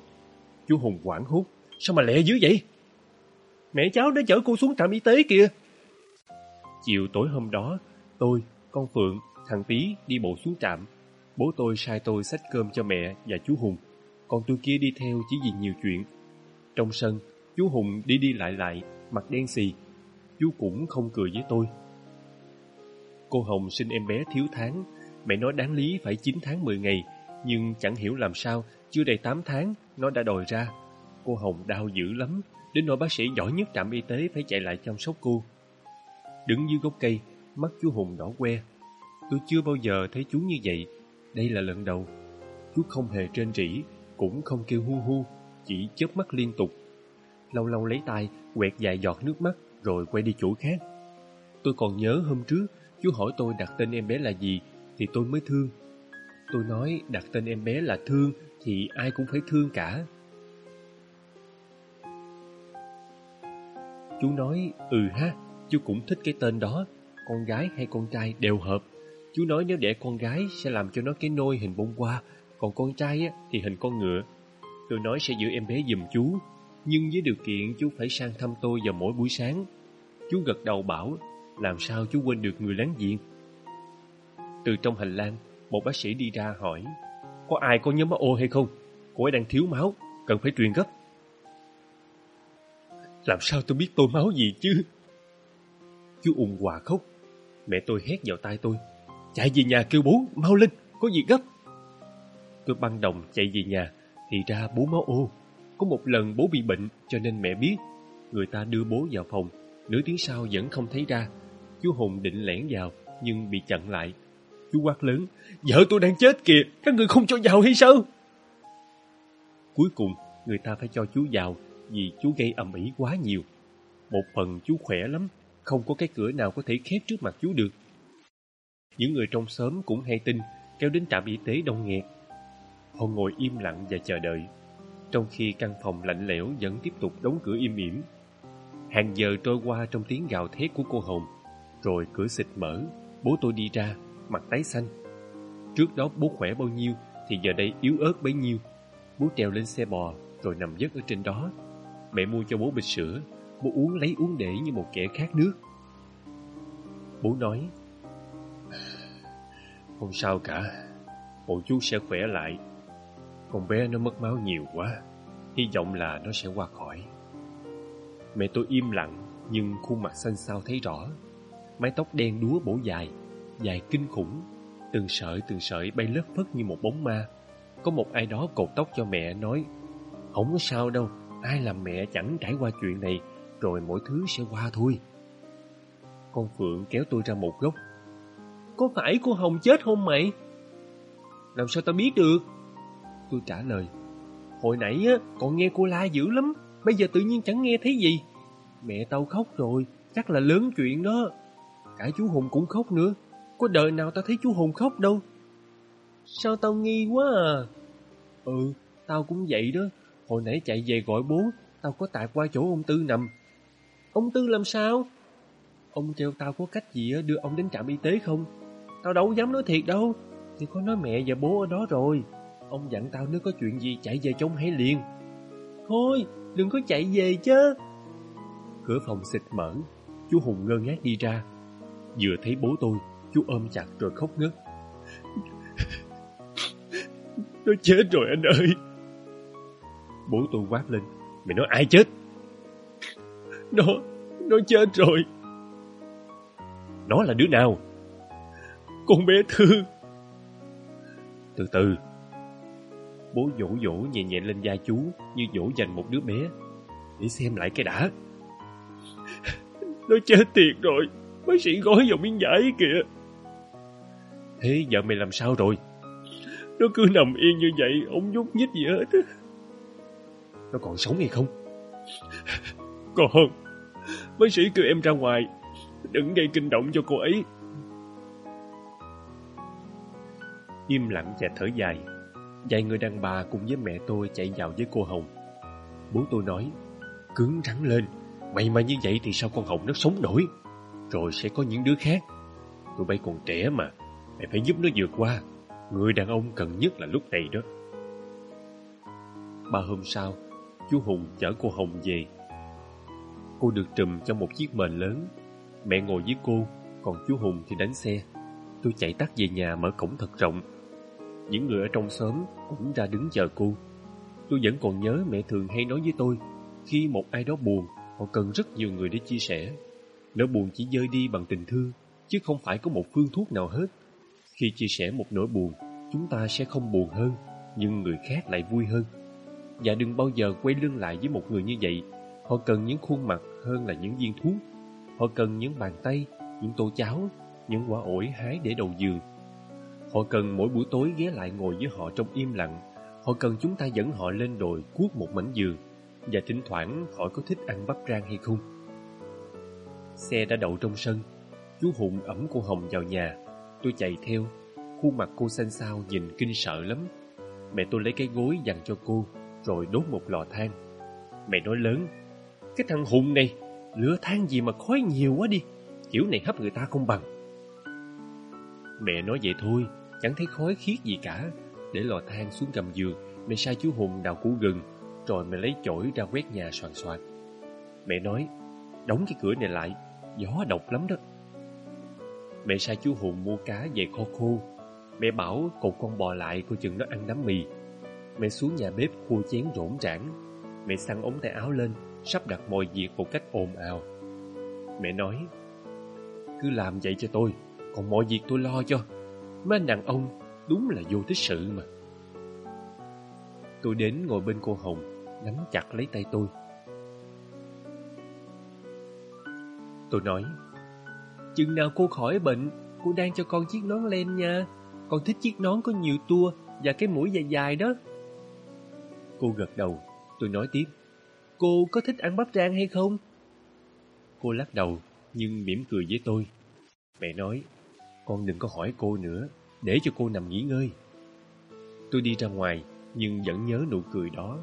Chú Hùng quảng hốt, sao mà lẹ dữ vậy? Mẹ cháu đã chở cô xuống trạm y tế kìa. Chiều tối hôm đó, tôi, con Phượng, thằng Tý đi bộ xuống trạm. Bố tôi sai tôi xách cơm cho mẹ và chú Hùng. Còn tôi kia đi theo chỉ vì nhiều chuyện. Trong sân, chú Hùng đi đi lại lại, mặt đen xì. Chú cũng không cười với tôi. Cô Hồng sinh em bé thiếu tháng. Mẹ nói đáng lý phải 9 tháng 10 ngày. Nhưng chẳng hiểu làm sao, chưa đầy 8 tháng, nó đã đòi ra. Cô Hồng đau dữ lắm, đến nỗi bác sĩ giỏi nhất trạm y tế phải chạy lại chăm sóc cô. Đứng dưới gốc cây, mắt chú Hùng đỏ que. Tôi chưa bao giờ thấy chú như vậy. Đây là lần đầu. Chú không hề trên rỉ, cũng không kêu hu hu, chỉ chớp mắt liên tục. Lâu lâu lấy tay, quẹt vài giọt nước mắt, rồi quay đi chỗ khác. Tôi còn nhớ hôm trước, chú hỏi tôi đặt tên em bé là gì, thì tôi mới thương. Tôi nói đặt tên em bé là Thương, thì ai cũng phải thương cả. Chú nói, ừ ha, chú cũng thích cái tên đó, con gái hay con trai đều hợp. Chú nói nếu đẻ con gái sẽ làm cho nó cái nôi hình bông hoa, còn con trai á, thì hình con ngựa. Tôi nói sẽ giữ em bé giùm chú, nhưng với điều kiện chú phải sang thăm tôi vào mỗi buổi sáng. Chú gật đầu bảo, làm sao chú quên được người láng giềng. Từ trong hành lang, một bác sĩ đi ra hỏi, có ai có nhóm máu ô hay không? Cô ấy đang thiếu máu, cần phải truyền gấp. Làm sao tôi biết tôi máu gì chứ? Chú ung hòa khóc. Mẹ tôi hét vào tay tôi. Chạy về nhà kêu bố, mau lên, có gì gấp. Tôi băng đồng chạy về nhà, thì ra bố máu ô. Có một lần bố bị bệnh cho nên mẹ biết. Người ta đưa bố vào phòng, nửa tiếng sau vẫn không thấy ra. Chú Hùng định lẻn vào, nhưng bị chặn lại. Chú quát lớn, vợ tôi đang chết kìa, các người không cho vào hay sao? Cuối cùng, người ta phải cho chú vào, vì chú gây ầm ĩ quá nhiều. Một phần chú khỏe lắm, không có cái cửa nào có thể khép trước mặt chú được. Những người trong xóm cũng hay tin, kéo đến trạm y tế đông nghẹt. Họ ngồi im lặng và chờ đợi, trong khi căn phòng lạnh lẽo vẫn tiếp tục đóng cửa im ỉm. Hàng giờ trôi qua trong tiếng gào thét của cô Hồng, rồi cửa xịt mở, bố tôi đi ra, mặt tái xanh. Trước đó bố khỏe bao nhiêu thì giờ đây yếu ớt bấy nhiêu. Bố trèo lên xe bò rồi nằm giấc ở trên đó. Mẹ mua cho bố bịch sữa, bố uống lấy uống để như một kẻ khát nước. Bố nói, không sao cả, bộ chú sẽ khỏe lại. Con bé nó mất máu nhiều quá, hy vọng là nó sẽ qua khỏi. Mẹ tôi im lặng, nhưng khuôn mặt xanh xao thấy rõ. Mái tóc đen đúa bổ dài, dài kinh khủng, từng sợi từng sợi bay lất phất như một bóng ma. Có một ai đó cột tóc cho mẹ nói, không có sao đâu, ai làm mẹ chẳng trải qua chuyện này, rồi mọi thứ sẽ qua thôi. Con Phượng kéo tôi ra một góc. Có phải cô Hồng chết không mày? Làm sao tao biết được? Tôi trả lời. Hồi nãy á, còn nghe cô la dữ lắm, bây giờ tự nhiên chẳng nghe thấy gì. Mẹ tao khóc rồi, chắc là lớn chuyện đó. Cả chú Hùng cũng khóc nữa, có đời nào tao thấy chú Hùng khóc đâu. Sao tao nghi quá à? Ừ, tao cũng vậy đó. Hồi nãy chạy về gọi bố, tao có tạt qua chỗ ông Tư nằm. Ông Tư làm sao? Ông kêu tao có cách gì đưa ông đến trạm y tế không? Tao đâu dám nói thiệt đâu. Thì có nói mẹ và bố ở đó rồi. Ông dặn tao nếu có chuyện gì chạy về trông hãy liền. Thôi, đừng có chạy về chứ. Cửa phòng xịt mở, chú Hùng ngơ ngác đi ra. Vừa thấy bố tôi, chú ôm chặt rồi khóc ngất. Nó chết rồi anh ơi. Bố tôi quát lên. Mày nói ai chết? Nó, nó chết rồi. Nó là đứa nào? Con bé Thư. Từ từ. Bố dỗ dỗ nhẹ nhẹ lên da chú như dỗ dành một đứa bé. Để xem lại cái đã. Nó chết tiệt rồi. Bác sĩ gói vào miếng giải kìa. Thế giờ mày làm sao rồi? Nó cứ nằm yên như vậy, ông nhúc nhích gì hết. Nó còn sống hay không? Còn, bác sĩ kêu em ra ngoài, đừng gây kinh động cho cô ấy. Im lặng và thở dài, vài người đàn bà cùng với mẹ tôi chạy vào với cô Hồng. Bố tôi nói, cứng rắn lên, mày mà như vậy thì sao con Hồng nó sống nổi? Rồi sẽ có những đứa khác. Tụi bay còn trẻ mà, mày phải giúp nó vượt qua. Người đàn ông cần nhất là lúc này đó. Ba hôm sau, chú Hùng chở cô Hồng về. Cô được trùm trong một chiếc mền lớn. Mẹ ngồi với cô, còn chú Hùng thì đánh xe. Tôi chạy tắt về nhà mở cổng thật rộng. Những người ở trong xóm cũng ra đứng chờ cô. Tôi vẫn còn nhớ mẹ thường hay nói với tôi, khi một ai đó buồn, họ cần rất nhiều người để chia sẻ. Nỗi buồn chỉ rơi đi bằng tình thương, chứ không phải có một phương thuốc nào hết. Khi chia sẻ một nỗi buồn, chúng ta sẽ không buồn hơn, nhưng người khác lại vui hơn. Và đừng bao giờ quay lưng lại với một người như vậy. Họ cần những khuôn mặt hơn là những viên thuốc. Họ cần những bàn tay, những tô cháo, những quả ổi hái để đầu giường. Họ cần mỗi buổi tối ghé lại ngồi với họ trong im lặng. Họ cần chúng ta dẫn họ lên đồi cuốc một mảnh giường và thỉnh thoảng họ có thích ăn bắp rang hay không. Xe đã đậu trong sân. Chú Hùng ẩm cô Hồng vào nhà. Tôi chạy theo. Khuôn mặt cô xanh xao nhìn kinh sợ lắm. Mẹ tôi lấy cái gối dằn cho cô rồi đốt một lò than. Mẹ nói lớn, cái thằng Hùng này, lửa than gì mà khói nhiều quá đi, kiểu này hấp người ta không bằng. Mẹ nói vậy thôi, chẳng thấy khói khiết gì cả. Để lò than xuống gầm giường, mẹ sai chú Hùng đào củ gừng, rồi mẹ lấy chổi ra quét nhà soàn soạt. Mẹ nói, đóng cái cửa này lại, gió độc lắm đó. Mẹ sai chú Hùng mua cá về kho khô. Mẹ bảo cột con bò lại coi chừng nó ăn đám mì. Mẹ xuống nhà bếp khua chén rỗn rãng. Mẹ săn ống tay áo lên, sắp đặt mọi việc một cách ồn ào. Mẹ nói, cứ làm vậy cho tôi, còn mọi việc tôi lo cho. Mấy anh đàn ông đúng là vô tích sự mà. Tôi đến ngồi bên cô Hồng, nắm chặt lấy tay tôi. Tôi nói, chừng nào cô khỏi bệnh, cô đang cho con chiếc nón len nha. Con thích chiếc nón có nhiều tua và cái mũi dài dài đó. Cô gật đầu, tôi nói tiếp. Cô có thích ăn bắp rang hay không? Cô lắc đầu, nhưng mỉm cười với tôi. Mẹ nói, con đừng có hỏi cô nữa, để cho cô nằm nghỉ ngơi. Tôi đi ra ngoài, nhưng vẫn nhớ nụ cười đó,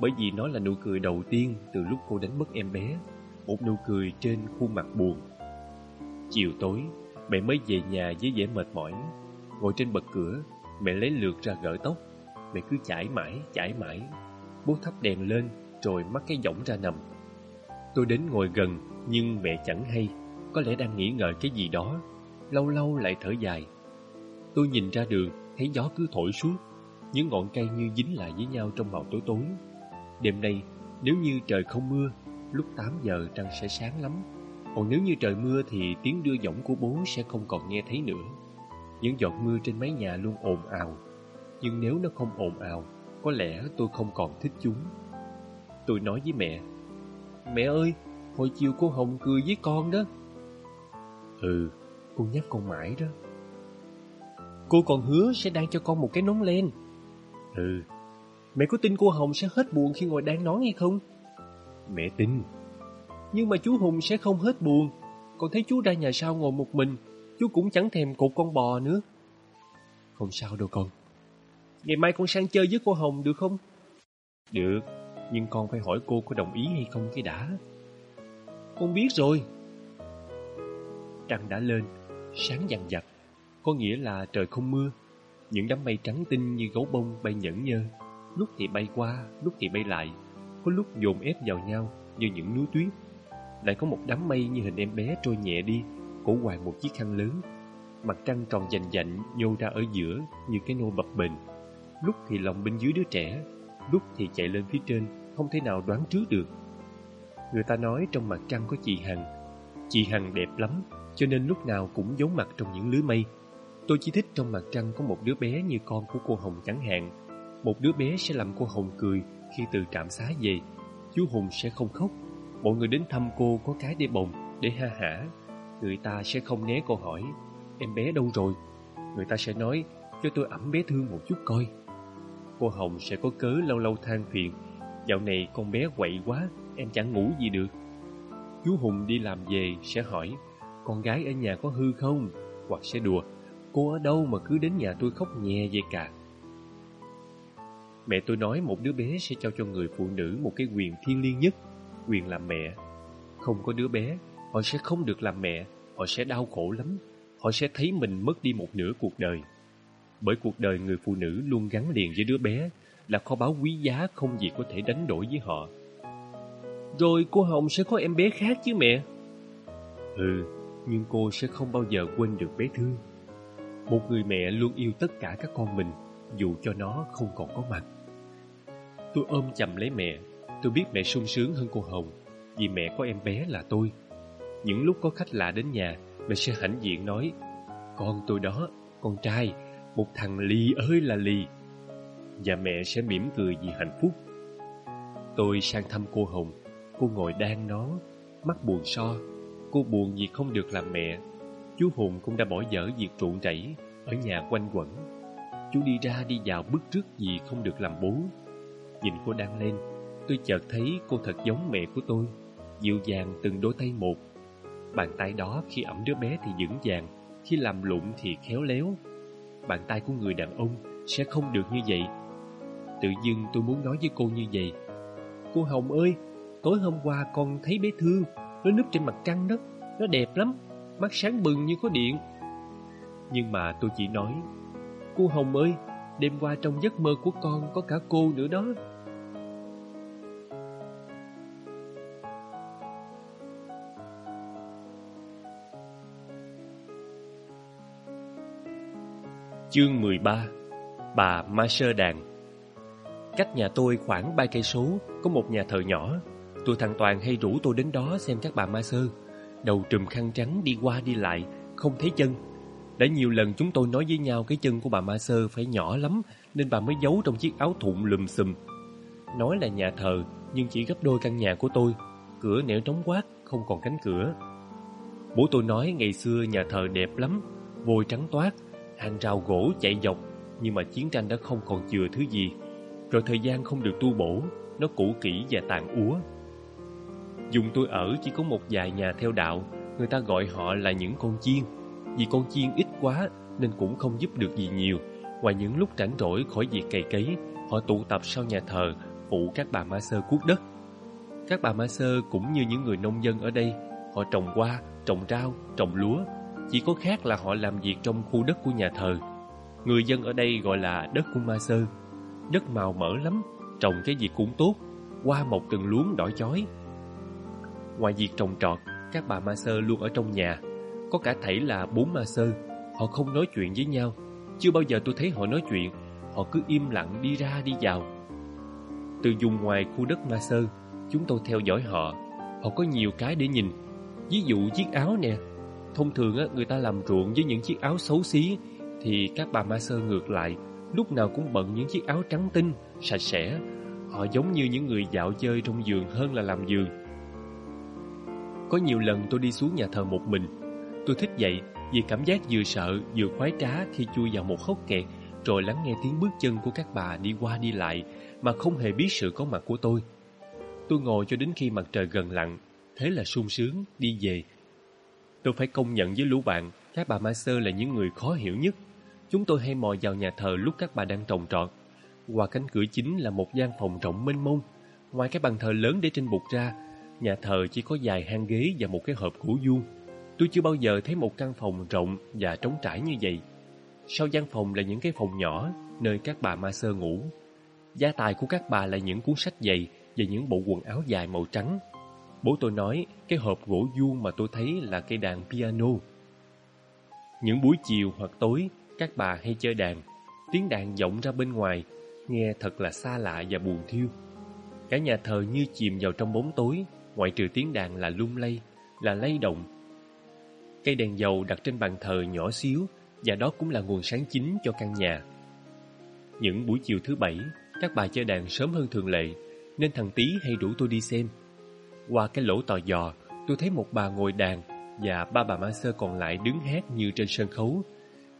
bởi vì nó là nụ cười đầu tiên từ lúc cô đánh mất em bé, một nụ cười trên khuôn mặt buồn. Chiều tối, mẹ mới về nhà với vẻ mệt mỏi. Ngồi trên bậc cửa, mẹ lấy lượt ra gỡ tóc. Mẹ cứ chảy mãi, chảy mãi. Bố thắp đèn lên, rồi mắc cái giỏng ra nằm. Tôi đến ngồi gần, nhưng mẹ chẳng hay, có lẽ đang nghĩ ngợi cái gì đó. Lâu lâu lại thở dài. Tôi nhìn ra đường, thấy gió cứ thổi suốt. Những ngọn cây như dính lại với nhau trong màu tối tối. Đêm nay, nếu như trời không mưa, lúc 8 giờ trăng sẽ sáng lắm. Còn nếu như trời mưa thì tiếng đưa giọng của bố sẽ không còn nghe thấy nữa. Những giọt mưa trên mái nhà luôn ồn ào. Nhưng nếu nó không ồn ào, có lẽ tôi không còn thích chúng. Tôi nói với mẹ, Mẹ ơi, hồi chiều cô Hồng cười với con đó. Ừ, cô nhắc con mãi đó. Cô còn hứa sẽ đang cho con một cái nón len. Ừ. Mẹ có tin cô Hồng sẽ hết buồn khi ngồi đang nón hay không? Mẹ tin. Nhưng mà chú Hùng sẽ không hết buồn. con thấy chú ra nhà sau ngồi một mình, chú cũng chẳng thèm cột con bò nữa. Không sao đâu con. Ngày mai con sang chơi với cô Hồng được không? Được, nhưng con phải hỏi cô có đồng ý hay không cái đã. Con biết rồi. Trăng đã lên, sáng dằn dặt, có nghĩa là trời không mưa. Những đám mây trắng tinh như gấu bông bay nhẫn nhơ, lúc thì bay qua, lúc thì bay lại, có lúc dồn ép vào nhau như những núi tuyết. Lại có một đám mây như hình em bé trôi nhẹ đi, cổ hoàng một chiếc khăn lớn. Mặt trăng tròn dành dạnh nhô ra ở giữa như cái nô bập bềnh. Lúc thì lòng bên dưới đứa trẻ, lúc thì chạy lên phía trên, không thể nào đoán trước được. Người ta nói trong mặt trăng có chị Hằng. Chị Hằng đẹp lắm, cho nên lúc nào cũng giấu mặt trong những lưới mây. Tôi chỉ thích trong mặt trăng có một đứa bé như con của cô Hồng chẳng hạn. Một đứa bé sẽ làm cô Hồng cười khi từ trạm xá về. Chú Hùng sẽ không khóc. Mọi người đến thăm cô có cái để bồng, để ha hả. Người ta sẽ không né câu hỏi, em bé đâu rồi? Người ta sẽ nói, cho tôi ẩm bé thương một chút coi. Cô Hồng sẽ có cớ lâu lâu than phiền, dạo này con bé quậy quá, em chẳng ngủ gì được. Chú Hùng đi làm về sẽ hỏi, con gái ở nhà có hư không? Hoặc sẽ đùa, cô ở đâu mà cứ đến nhà tôi khóc nhè vậy cả. Mẹ tôi nói một đứa bé sẽ trao cho người phụ nữ một cái quyền thiêng liêng nhất, quyền làm mẹ. Không có đứa bé, họ sẽ không được làm mẹ, họ sẽ đau khổ lắm, họ sẽ thấy mình mất đi một nửa cuộc đời. Bởi cuộc đời người phụ nữ luôn gắn liền với đứa bé, là kho báu quý giá không gì có thể đánh đổi với họ. Rồi cô Hồng sẽ có em bé khác chứ mẹ? Ừ, nhưng cô sẽ không bao giờ quên được bé Thương. Một người mẹ luôn yêu tất cả các con mình, dù cho nó không còn có mặt. Tôi ôm chầm lấy mẹ, tôi biết mẹ sung sướng hơn cô Hồng, vì mẹ có em bé là tôi. Những lúc có khách lạ đến nhà, mẹ sẽ hãnh diện nói, con tôi đó, con trai, một thằng lì ơi là lì. Và mẹ sẽ mỉm cười vì hạnh phúc. Tôi sang thăm cô Hồng, cô ngồi đan nó, mắt buồn so. Cô buồn vì không được làm mẹ. Chú Hùng cũng đã bỏ dở việc trụ rẫy, ở nhà quanh quẩn. Chú đi ra đi vào bức trước vì không được làm bố. Nhìn cô đang lên, tôi chợt thấy cô thật giống mẹ của tôi, dịu dàng từng đôi tay một. Bàn tay đó khi ẩm đứa bé thì vững vàng, khi làm lụng thì khéo léo. Bàn tay của người đàn ông sẽ không được như vậy. Tự dưng tôi muốn nói với cô như vậy. Cô Hồng ơi, tối hôm qua con thấy bé Thương, nó núp trên mặt trăng đó, nó đẹp lắm, mắt sáng bừng như có điện. Nhưng mà tôi chỉ nói, cô Hồng ơi, đêm qua trong giấc mơ của con có cả cô nữa đó. Chương 13 Bà Ma Sơ Đàn Cách nhà tôi khoảng ba cây số có một nhà thờ nhỏ. Tôi thằng Toàn hay rủ tôi đến đó xem các bà Ma Sơ. Đầu trùm khăn trắng đi qua đi lại, không thấy chân. Đã nhiều lần chúng tôi nói với nhau cái chân của bà Ma Sơ phải nhỏ lắm nên bà mới giấu trong chiếc áo thụng lùm xùm. Nói là nhà thờ nhưng chỉ gấp đôi căn nhà của tôi. Cửa nẻo trống quát, không còn cánh cửa. Bố tôi nói ngày xưa nhà thờ đẹp lắm, vôi trắng toát, hàng rào gỗ chạy dọc nhưng mà chiến tranh đã không còn chừa thứ gì rồi thời gian không được tu bổ nó cũ kỹ và tàn úa Dùng tôi ở chỉ có một vài nhà theo đạo, người ta gọi họ là những con chiên. Vì con chiên ít quá nên cũng không giúp được gì nhiều. Ngoài những lúc rảnh rỗi khỏi việc cày cấy, họ tụ tập sau nhà thờ phụ các bà ma sơ cuốc đất. Các bà ma sơ cũng như những người nông dân ở đây, họ trồng hoa, trồng rau, trồng lúa. Chỉ có khác là họ làm việc trong khu đất của nhà thờ. Người dân ở đây gọi là đất của ma sơ. Đất màu mỡ lắm, trồng cái gì cũng tốt, qua một từng luống đỏ chói. Ngoài việc trồng trọt, các bà ma sơ luôn ở trong nhà. Có cả thảy là bốn ma sơ. Họ không nói chuyện với nhau. Chưa bao giờ tôi thấy họ nói chuyện. Họ cứ im lặng đi ra đi vào. Từ vùng ngoài khu đất ma sơ, chúng tôi theo dõi họ. Họ có nhiều cái để nhìn. Ví dụ chiếc áo nè. Thông thường á, người ta làm ruộng với những chiếc áo xấu xí thì các bà ma sơ ngược lại lúc nào cũng bận những chiếc áo trắng tinh, sạch sẽ. Họ giống như những người dạo chơi trong giường hơn là làm giường. Có nhiều lần tôi đi xuống nhà thờ một mình. Tôi thích vậy vì cảm giác vừa sợ vừa khoái trá khi chui vào một hốc kẹt rồi lắng nghe tiếng bước chân của các bà đi qua đi lại mà không hề biết sự có mặt của tôi. Tôi ngồi cho đến khi mặt trời gần lặn, thế là sung sướng, đi về. Tôi phải công nhận với lũ bạn, các bà ma sơ là những người khó hiểu nhất. Chúng tôi hay mò vào nhà thờ lúc các bà đang trồng trọt. Qua cánh cửa chính là một gian phòng rộng mênh mông. Ngoài cái bàn thờ lớn để trên bục ra, nhà thờ chỉ có vài hang ghế và một cái hộp gỗ vuông. Tôi chưa bao giờ thấy một căn phòng rộng và trống trải như vậy. Sau gian phòng là những cái phòng nhỏ nơi các bà ma sơ ngủ. Gia tài của các bà là những cuốn sách dày và những bộ quần áo dài màu trắng. Bố tôi nói cái hộp gỗ vuông mà tôi thấy là cây đàn piano. Những buổi chiều hoặc tối, các bà hay chơi đàn. Tiếng đàn vọng ra bên ngoài, nghe thật là xa lạ và buồn thiêu. Cả nhà thờ như chìm vào trong bóng tối, ngoại trừ tiếng đàn là lung lay, là lay động. Cây đèn dầu đặt trên bàn thờ nhỏ xíu và đó cũng là nguồn sáng chính cho căn nhà. Những buổi chiều thứ bảy, các bà chơi đàn sớm hơn thường lệ, nên thằng Tý hay rủ tôi đi xem. Qua cái lỗ tò dò, tôi thấy một bà ngồi đàn và ba bà ma sơ còn lại đứng hát như trên sân khấu.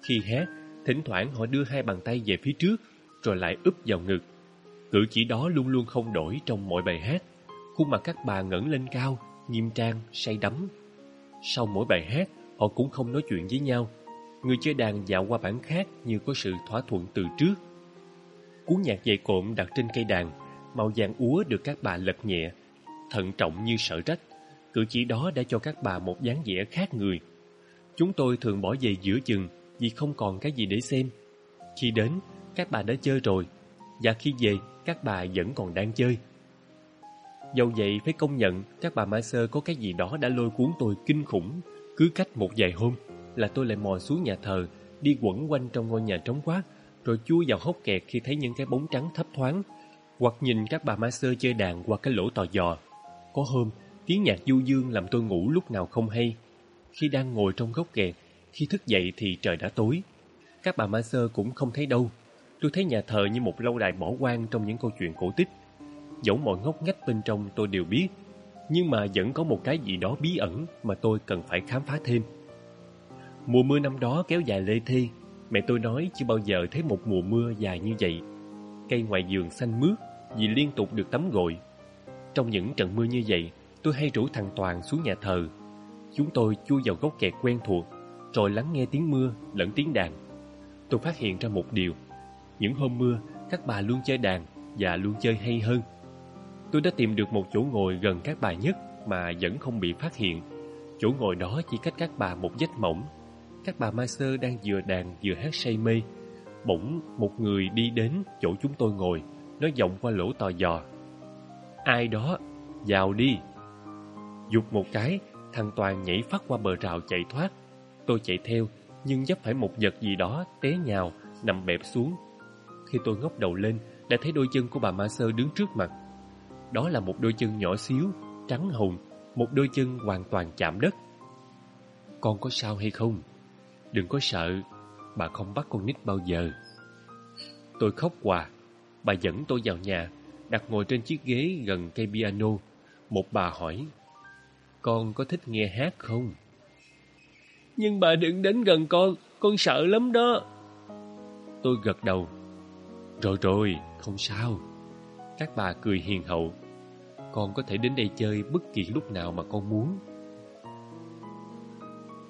Khi hát, thỉnh thoảng họ đưa hai bàn tay về phía trước, rồi lại úp vào ngực. Cử chỉ đó luôn luôn không đổi trong mọi bài hát. Khuôn mặt các bà ngẩng lên cao, nghiêm trang, say đắm. Sau mỗi bài hát, họ cũng không nói chuyện với nhau. Người chơi đàn dạo qua bản khác như có sự thỏa thuận từ trước. Cuốn nhạc dày cộm đặt trên cây đàn, màu vàng úa được các bà lật nhẹ, thận trọng như sợ trách. Cử chỉ đó đã cho các bà một dáng vẻ khác người. Chúng tôi thường bỏ về giữa chừng vì không còn cái gì để xem. Khi đến, các bà đã chơi rồi, và khi về, các bà vẫn còn đang chơi. Dẫu vậy phải công nhận các bà ma sơ có cái gì đó đã lôi cuốn tôi kinh khủng. Cứ cách một vài hôm là tôi lại mò xuống nhà thờ, đi quẩn quanh trong ngôi nhà trống quát, rồi chui vào hốc kẹt khi thấy những cái bóng trắng thấp thoáng, hoặc nhìn các bà ma sơ chơi đàn qua cái lỗ tò dò. Có hôm, tiếng nhạc du dương làm tôi ngủ lúc nào không hay. Khi đang ngồi trong góc kẹt, khi thức dậy thì trời đã tối. Các bà ma sơ cũng không thấy đâu. Tôi thấy nhà thờ như một lâu đài bỏ hoang trong những câu chuyện cổ tích. Dẫu mọi ngóc ngách bên trong tôi đều biết, nhưng mà vẫn có một cái gì đó bí ẩn mà tôi cần phải khám phá thêm. Mùa mưa năm đó kéo dài lê thê, mẹ tôi nói chưa bao giờ thấy một mùa mưa dài như vậy. Cây ngoài giường xanh mướt vì liên tục được tắm gội. Trong những trận mưa như vậy, tôi hay rủ thằng Toàn xuống nhà thờ. Chúng tôi chui vào gốc kẹt quen thuộc, rồi lắng nghe tiếng mưa lẫn tiếng đàn. Tôi phát hiện ra một điều. Những hôm mưa, các bà luôn chơi đàn và luôn chơi hay hơn. Tôi đã tìm được một chỗ ngồi gần các bà nhất mà vẫn không bị phát hiện. Chỗ ngồi đó chỉ cách các bà một vết mỏng. Các bà mai sơ đang vừa đàn vừa hát say mê. Bỗng một người đi đến chỗ chúng tôi ngồi, nói giọng qua lỗ tò dò. Ai đó, vào đi. Dục một cái, thằng Toàn nhảy phát qua bờ rào chạy thoát. Tôi chạy theo, nhưng dấp phải một vật gì đó té nhào, nằm bẹp xuống. Khi tôi ngóc đầu lên, đã thấy đôi chân của bà ma sơ đứng trước mặt. Đó là một đôi chân nhỏ xíu, trắng hồng, một đôi chân hoàn toàn chạm đất. Con có sao hay không? Đừng có sợ, bà không bắt con nít bao giờ. Tôi khóc hòa, bà dẫn tôi vào nhà, đặt ngồi trên chiếc ghế gần cây piano. Một bà hỏi, con có thích nghe hát không? Nhưng bà đừng đến gần con, con sợ lắm đó. Tôi gật đầu. Rồi rồi, không sao. Các bà cười hiền hậu Con có thể đến đây chơi bất kỳ lúc nào mà con muốn.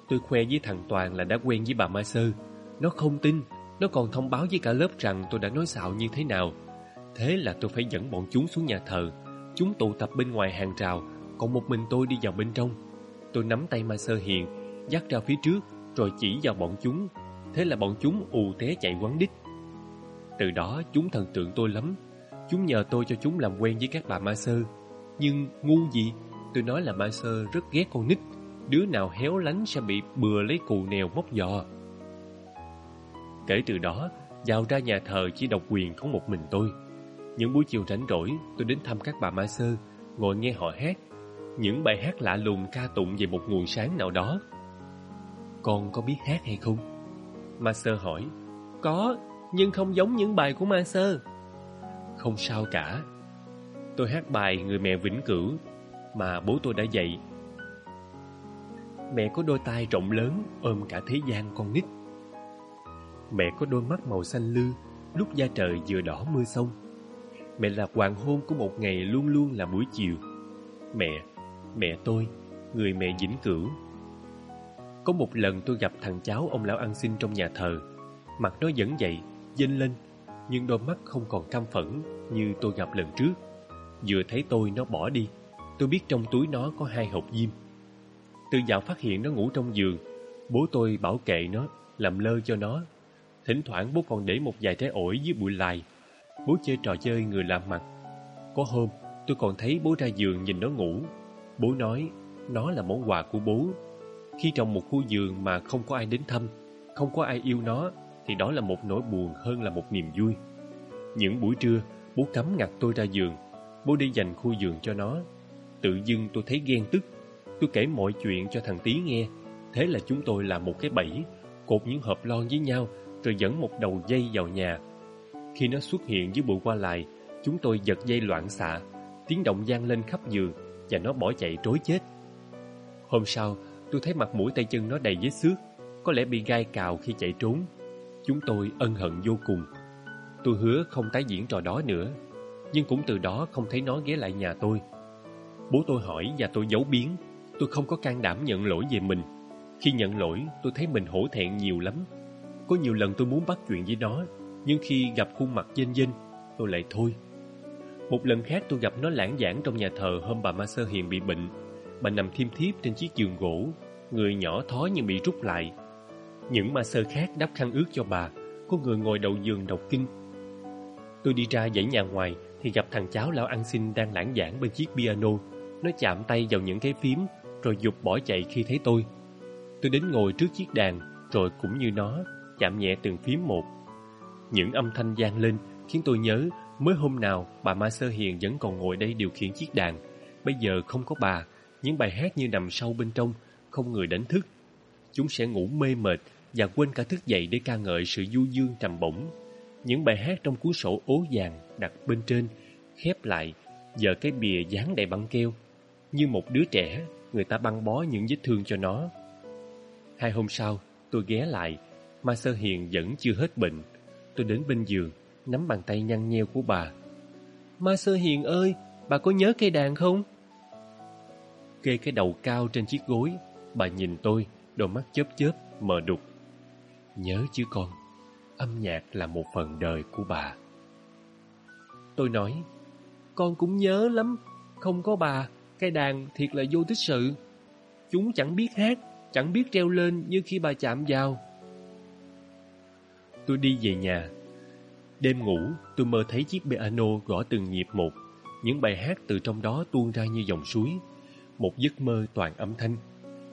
Tôi khoe với thằng Toàn là đã quen với bà Ma Sơ. Nó không tin, nó còn thông báo với cả lớp rằng tôi đã nói xạo như thế nào. Thế là tôi phải dẫn bọn chúng xuống nhà thờ. Chúng tụ tập bên ngoài hàng rào, còn một mình tôi đi vào bên trong. Tôi nắm tay Ma Sơ Hiền, dắt ra phía trước, rồi chỉ vào bọn chúng. Thế là bọn chúng ù té chạy quán đích. Từ đó chúng thần tượng tôi lắm. Chúng nhờ tôi cho chúng làm quen với các bà Ma Sơ. Nhưng ngu gì, tôi nói là Ma Sơ rất ghét con nít. Đứa nào héo lánh sẽ bị bừa lấy cù nèo móc giò. Kể từ đó, vào ra nhà thờ chỉ độc quyền có một mình tôi. Những buổi chiều rảnh rỗi, tôi đến thăm các bà Ma Sơ, ngồi nghe họ hát. Những bài hát lạ lùng ca tụng về một nguồn sáng nào đó. Con có biết hát hay không? Ma Sơ hỏi. Có, nhưng không giống những bài của Ma Sơ. Không sao cả. Tôi hát bài Người mẹ vĩnh cửu mà bố tôi đã dạy. Mẹ có đôi tay rộng lớn ôm cả thế gian con nít. Mẹ có đôi mắt màu xanh lư lúc da trời vừa đỏ mưa sông. Mẹ là hoàng hôn của một ngày luôn luôn là buổi chiều. Mẹ, mẹ tôi, người mẹ vĩnh cửu. Có một lần tôi gặp thằng cháu ông lão ăn xin trong nhà thờ. Mặt nó vẫn vậy, dinh lên, nhưng đôi mắt không còn căm phẫn như tôi gặp lần trước. Vừa thấy tôi nó bỏ đi, tôi biết trong túi nó có hai hộp diêm. Từ dạo phát hiện nó ngủ trong giường, bố tôi bảo kệ nó, làm lơ cho nó. Thỉnh thoảng bố còn để một vài trái ổi dưới bụi lai Bố chơi trò chơi người làm mặt. Có hôm, tôi còn thấy bố ra giường nhìn nó ngủ. Bố nói, nó là món quà của bố. Khi trong một khu giường mà không có ai đến thăm, không có ai yêu nó, thì đó là một nỗi buồn hơn là một niềm vui. Những buổi trưa, bố cấm ngặt tôi ra giường. Bố đi dành khu giường cho nó. Tự dưng tôi thấy ghen tức. Tôi kể mọi chuyện cho thằng Tý nghe. Thế là chúng tôi làm một cái bẫy, cột những hộp lon với nhau, rồi dẫn một đầu dây vào nhà. Khi nó xuất hiện dưới bụi qua lại, chúng tôi giật dây loạn xạ, tiếng động gian lên khắp giường và nó bỏ chạy trối chết. Hôm sau, tôi thấy mặt mũi tay chân nó đầy vết xước, có lẽ bị gai cào khi chạy trốn. Chúng tôi ân hận vô cùng. Tôi hứa không tái diễn trò đó nữa, nhưng cũng từ đó không thấy nó ghé lại nhà tôi. Bố tôi hỏi và tôi giấu biến. Tôi không có can đảm nhận lỗi về mình. Khi nhận lỗi, tôi thấy mình hổ thẹn nhiều lắm. Có nhiều lần tôi muốn bắt chuyện với nó, nhưng khi gặp khuôn mặt dinh dinh, tôi lại thôi. Một lần khác tôi gặp nó lãng giảng trong nhà thờ hôm bà Ma Sơ Hiền bị bệnh. Bà nằm thiêm thiếp trên chiếc giường gỗ, người nhỏ thó nhưng bị rút lại. Những ma sơ khác đắp khăn ướt cho bà, có người ngồi đầu giường đọc kinh. Tôi đi ra dãy nhà ngoài thì gặp thằng cháu lão ăn xin đang lãng giảng bên chiếc piano. Nó chạm tay vào những cái phím rồi dục bỏ chạy khi thấy tôi. Tôi đến ngồi trước chiếc đàn rồi cũng như nó, chạm nhẹ từng phím một. Những âm thanh gian lên khiến tôi nhớ mới hôm nào bà Ma Sơ Hiền vẫn còn ngồi đây điều khiển chiếc đàn. Bây giờ không có bà, những bài hát như nằm sâu bên trong, không người đánh thức. Chúng sẽ ngủ mê mệt và quên cả thức dậy để ca ngợi sự du dương trầm bổng. Những bài hát trong cuốn sổ ố vàng đặt bên trên, khép lại, giờ cái bìa dán đầy băng keo. Như một đứa trẻ, người ta băng bó những vết thương cho nó. Hai hôm sau, tôi ghé lại, Ma Sơ Hiền vẫn chưa hết bệnh. Tôi đến bên giường, nắm bàn tay nhăn nheo của bà. Ma Sơ Hiền ơi, bà có nhớ cây đàn không? Kê cái đầu cao trên chiếc gối, bà nhìn tôi, đôi mắt chớp chớp, mờ đục. Nhớ chứ con, âm nhạc là một phần đời của bà. Tôi nói, con cũng nhớ lắm, không có bà, cây đàn thiệt là vô tích sự. Chúng chẳng biết hát, chẳng biết treo lên như khi bà chạm vào. Tôi đi về nhà. Đêm ngủ, tôi mơ thấy chiếc piano gõ từng nhịp một. Những bài hát từ trong đó tuôn ra như dòng suối. Một giấc mơ toàn âm thanh.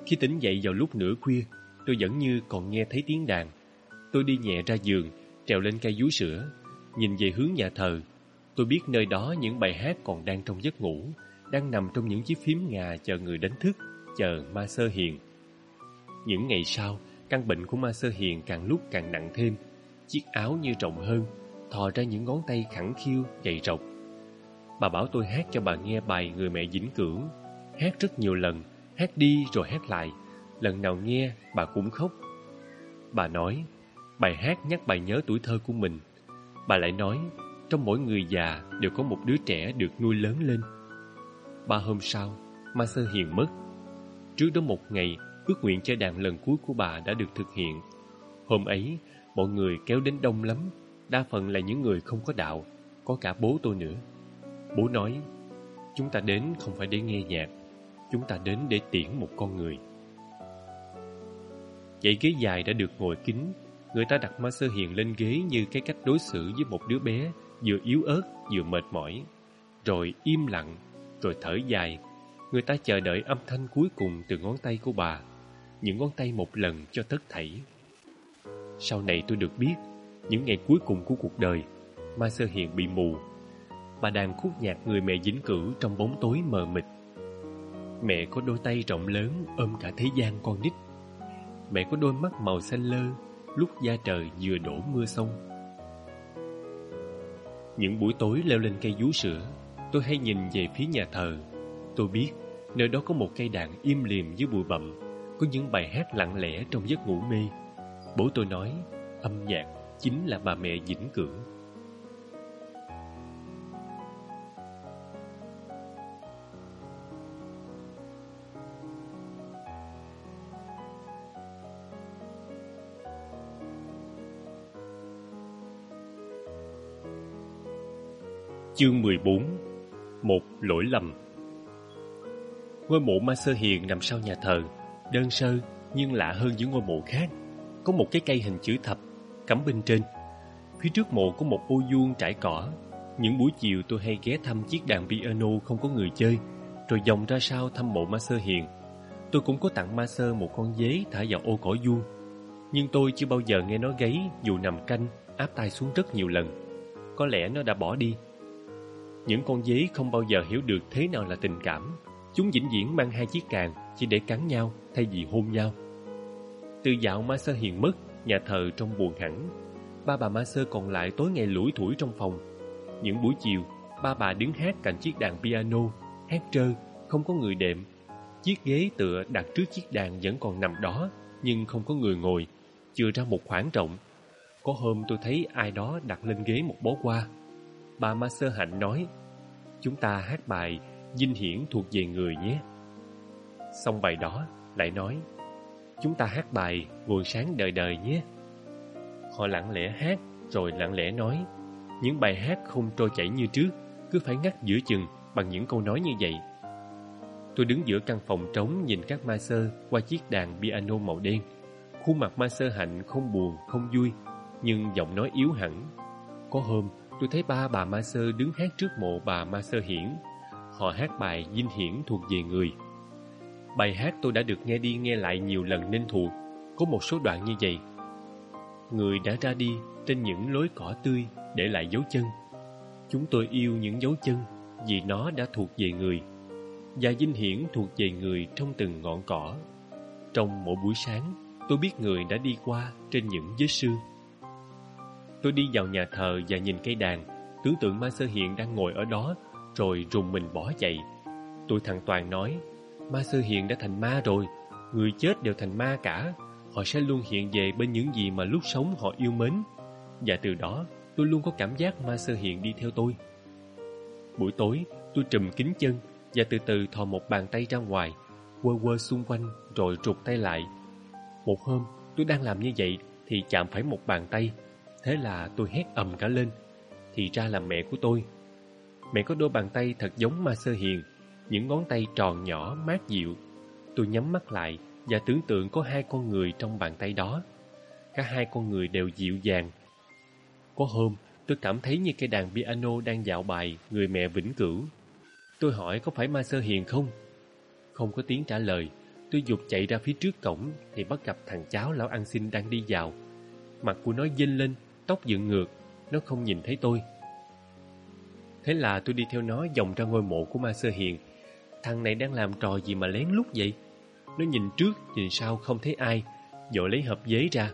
Khi tỉnh dậy vào lúc nửa khuya, tôi vẫn như còn nghe thấy tiếng đàn. Tôi đi nhẹ ra giường, trèo lên cây vú sữa, nhìn về hướng nhà thờ. Tôi biết nơi đó những bài hát còn đang trong giấc ngủ, đang nằm trong những chiếc phím ngà chờ người đánh thức, chờ Ma Sơ Hiền. Những ngày sau, căn bệnh của Ma Sơ Hiền càng lúc càng nặng thêm. Chiếc áo như rộng hơn, thò ra những ngón tay khẳng khiu, dày rộng. Bà bảo tôi hát cho bà nghe bài Người mẹ dĩnh cửu. Hát rất nhiều lần, hát đi rồi hát lại. Lần nào nghe, bà cũng khóc. Bà nói, bài hát nhắc bà nhớ tuổi thơ của mình. Bà lại nói, trong mỗi người già đều có một đứa trẻ được nuôi lớn lên. Ba hôm sau, Ma Sơ Hiền mất. Trước đó một ngày, ước nguyện chơi đàn lần cuối của bà đã được thực hiện. Hôm ấy, mọi người kéo đến đông lắm, đa phần là những người không có đạo, có cả bố tôi nữa. Bố nói, chúng ta đến không phải để nghe nhạc, chúng ta đến để tiễn một con người. Dãy ghế dài đã được ngồi kín, người ta đặt Ma Sơ Hiền lên ghế như cái cách đối xử với một đứa bé vừa yếu ớt vừa mệt mỏi. Rồi im lặng, rồi thở dài, người ta chờ đợi âm thanh cuối cùng từ ngón tay của bà, những ngón tay một lần cho tất thảy. Sau này tôi được biết, những ngày cuối cùng của cuộc đời, Ma Sơ Hiền bị mù. Bà đang khúc nhạc người mẹ dính cử trong bóng tối mờ mịt. Mẹ có đôi tay rộng lớn ôm cả thế gian con nít. Mẹ có đôi mắt màu xanh lơ, lúc da trời vừa đổ mưa sông. Những buổi tối leo lên cây vú sữa, tôi hay nhìn về phía nhà thờ. Tôi biết, nơi đó có một cây đàn im lìm dưới bụi bặm, có những bài hát lặng lẽ trong giấc ngủ mê. Bố tôi nói, âm nhạc chính là bà mẹ dĩnh cửu. Chương 14 Một lỗi lầm Ngôi mộ Ma Sơ Hiền nằm sau nhà thờ, đơn sơ nhưng lạ hơn những ngôi mộ khác. Có một cái cây hình chữ thập cắm bên trên. Phía trước mộ có một ô vuông trải cỏ. Những buổi chiều tôi hay ghé thăm chiếc đàn piano không có người chơi, rồi vòng ra sau thăm mộ Ma Sơ Hiền. Tôi cũng có tặng Ma Sơ một con dế thả vào ô cỏ vuông. Nhưng tôi chưa bao giờ nghe nó gáy dù nằm canh, áp tay xuống rất nhiều lần. Có lẽ nó đã bỏ đi những con dế không bao giờ hiểu được thế nào là tình cảm. Chúng vĩnh viễn mang hai chiếc càng chỉ để cắn nhau thay vì hôn nhau. Từ dạo Ma Sơ Hiền mất, nhà thờ trong buồn hẳn. Ba bà Ma Sơ còn lại tối ngày lủi thủi trong phòng. Những buổi chiều, ba bà đứng hát cạnh chiếc đàn piano, hát trơ, không có người đệm. Chiếc ghế tựa đặt trước chiếc đàn vẫn còn nằm đó, nhưng không có người ngồi, chừa ra một khoảng rộng. Có hôm tôi thấy ai đó đặt lên ghế một bó hoa bà Ma Sơ Hạnh nói Chúng ta hát bài Dinh hiển thuộc về người nhé Xong bài đó lại nói Chúng ta hát bài Nguồn sáng đời đời nhé Họ lặng lẽ hát rồi lặng lẽ nói Những bài hát không trôi chảy như trước Cứ phải ngắt giữa chừng bằng những câu nói như vậy Tôi đứng giữa căn phòng trống nhìn các ma sơ qua chiếc đàn piano màu đen. Khuôn mặt ma sơ hạnh không buồn, không vui, nhưng giọng nói yếu hẳn. Có hôm, tôi thấy ba bà Ma Sơ đứng hát trước mộ bà Ma Sơ Hiển. Họ hát bài Dinh Hiển thuộc về người. Bài hát tôi đã được nghe đi nghe lại nhiều lần nên thuộc. Có một số đoạn như vậy. Người đã ra đi trên những lối cỏ tươi để lại dấu chân. Chúng tôi yêu những dấu chân vì nó đã thuộc về người. Và Dinh Hiển thuộc về người trong từng ngọn cỏ. Trong mỗi buổi sáng, tôi biết người đã đi qua trên những vết sương. Tôi đi vào nhà thờ và nhìn cây đàn, tưởng tượng Ma Sơ Hiện đang ngồi ở đó, rồi rùng mình bỏ chạy. Tôi thằng Toàn nói, Ma Sơ Hiện đã thành ma rồi, người chết đều thành ma cả. Họ sẽ luôn hiện về bên những gì mà lúc sống họ yêu mến. Và từ đó, tôi luôn có cảm giác Ma Sơ Hiện đi theo tôi. Buổi tối, tôi trùm kính chân và từ từ thò một bàn tay ra ngoài, quơ quơ xung quanh rồi trục tay lại. Một hôm, tôi đang làm như vậy thì chạm phải một bàn tay Thế là tôi hét ầm cả lên Thì ra là mẹ của tôi Mẹ có đôi bàn tay thật giống ma sơ hiền những ngón tay tròn nhỏ mát dịu. Tôi nhắm mắt lại Và tưởng tượng có hai con người trong bàn tay đó. Cả hai con người đều dịu dàng. Có hôm tôi cảm thấy như cây đàn piano đang dạo bài Người mẹ vĩnh cửu. Tôi hỏi có phải ma sơ hiền không? Không có tiếng trả lời Tôi dục chạy ra phía trước cổng Thì bắt gặp thằng cháu lão ăn xin đang đi vào. Mặt của nó dinh lên tóc dựng ngược, nó không nhìn thấy tôi. Thế là tôi đi theo nó vòng ra ngôi mộ của Ma Sơ Hiền. Thằng này đang làm trò gì mà lén lút vậy? Nó nhìn trước, nhìn sau không thấy ai, vội lấy hộp giấy ra.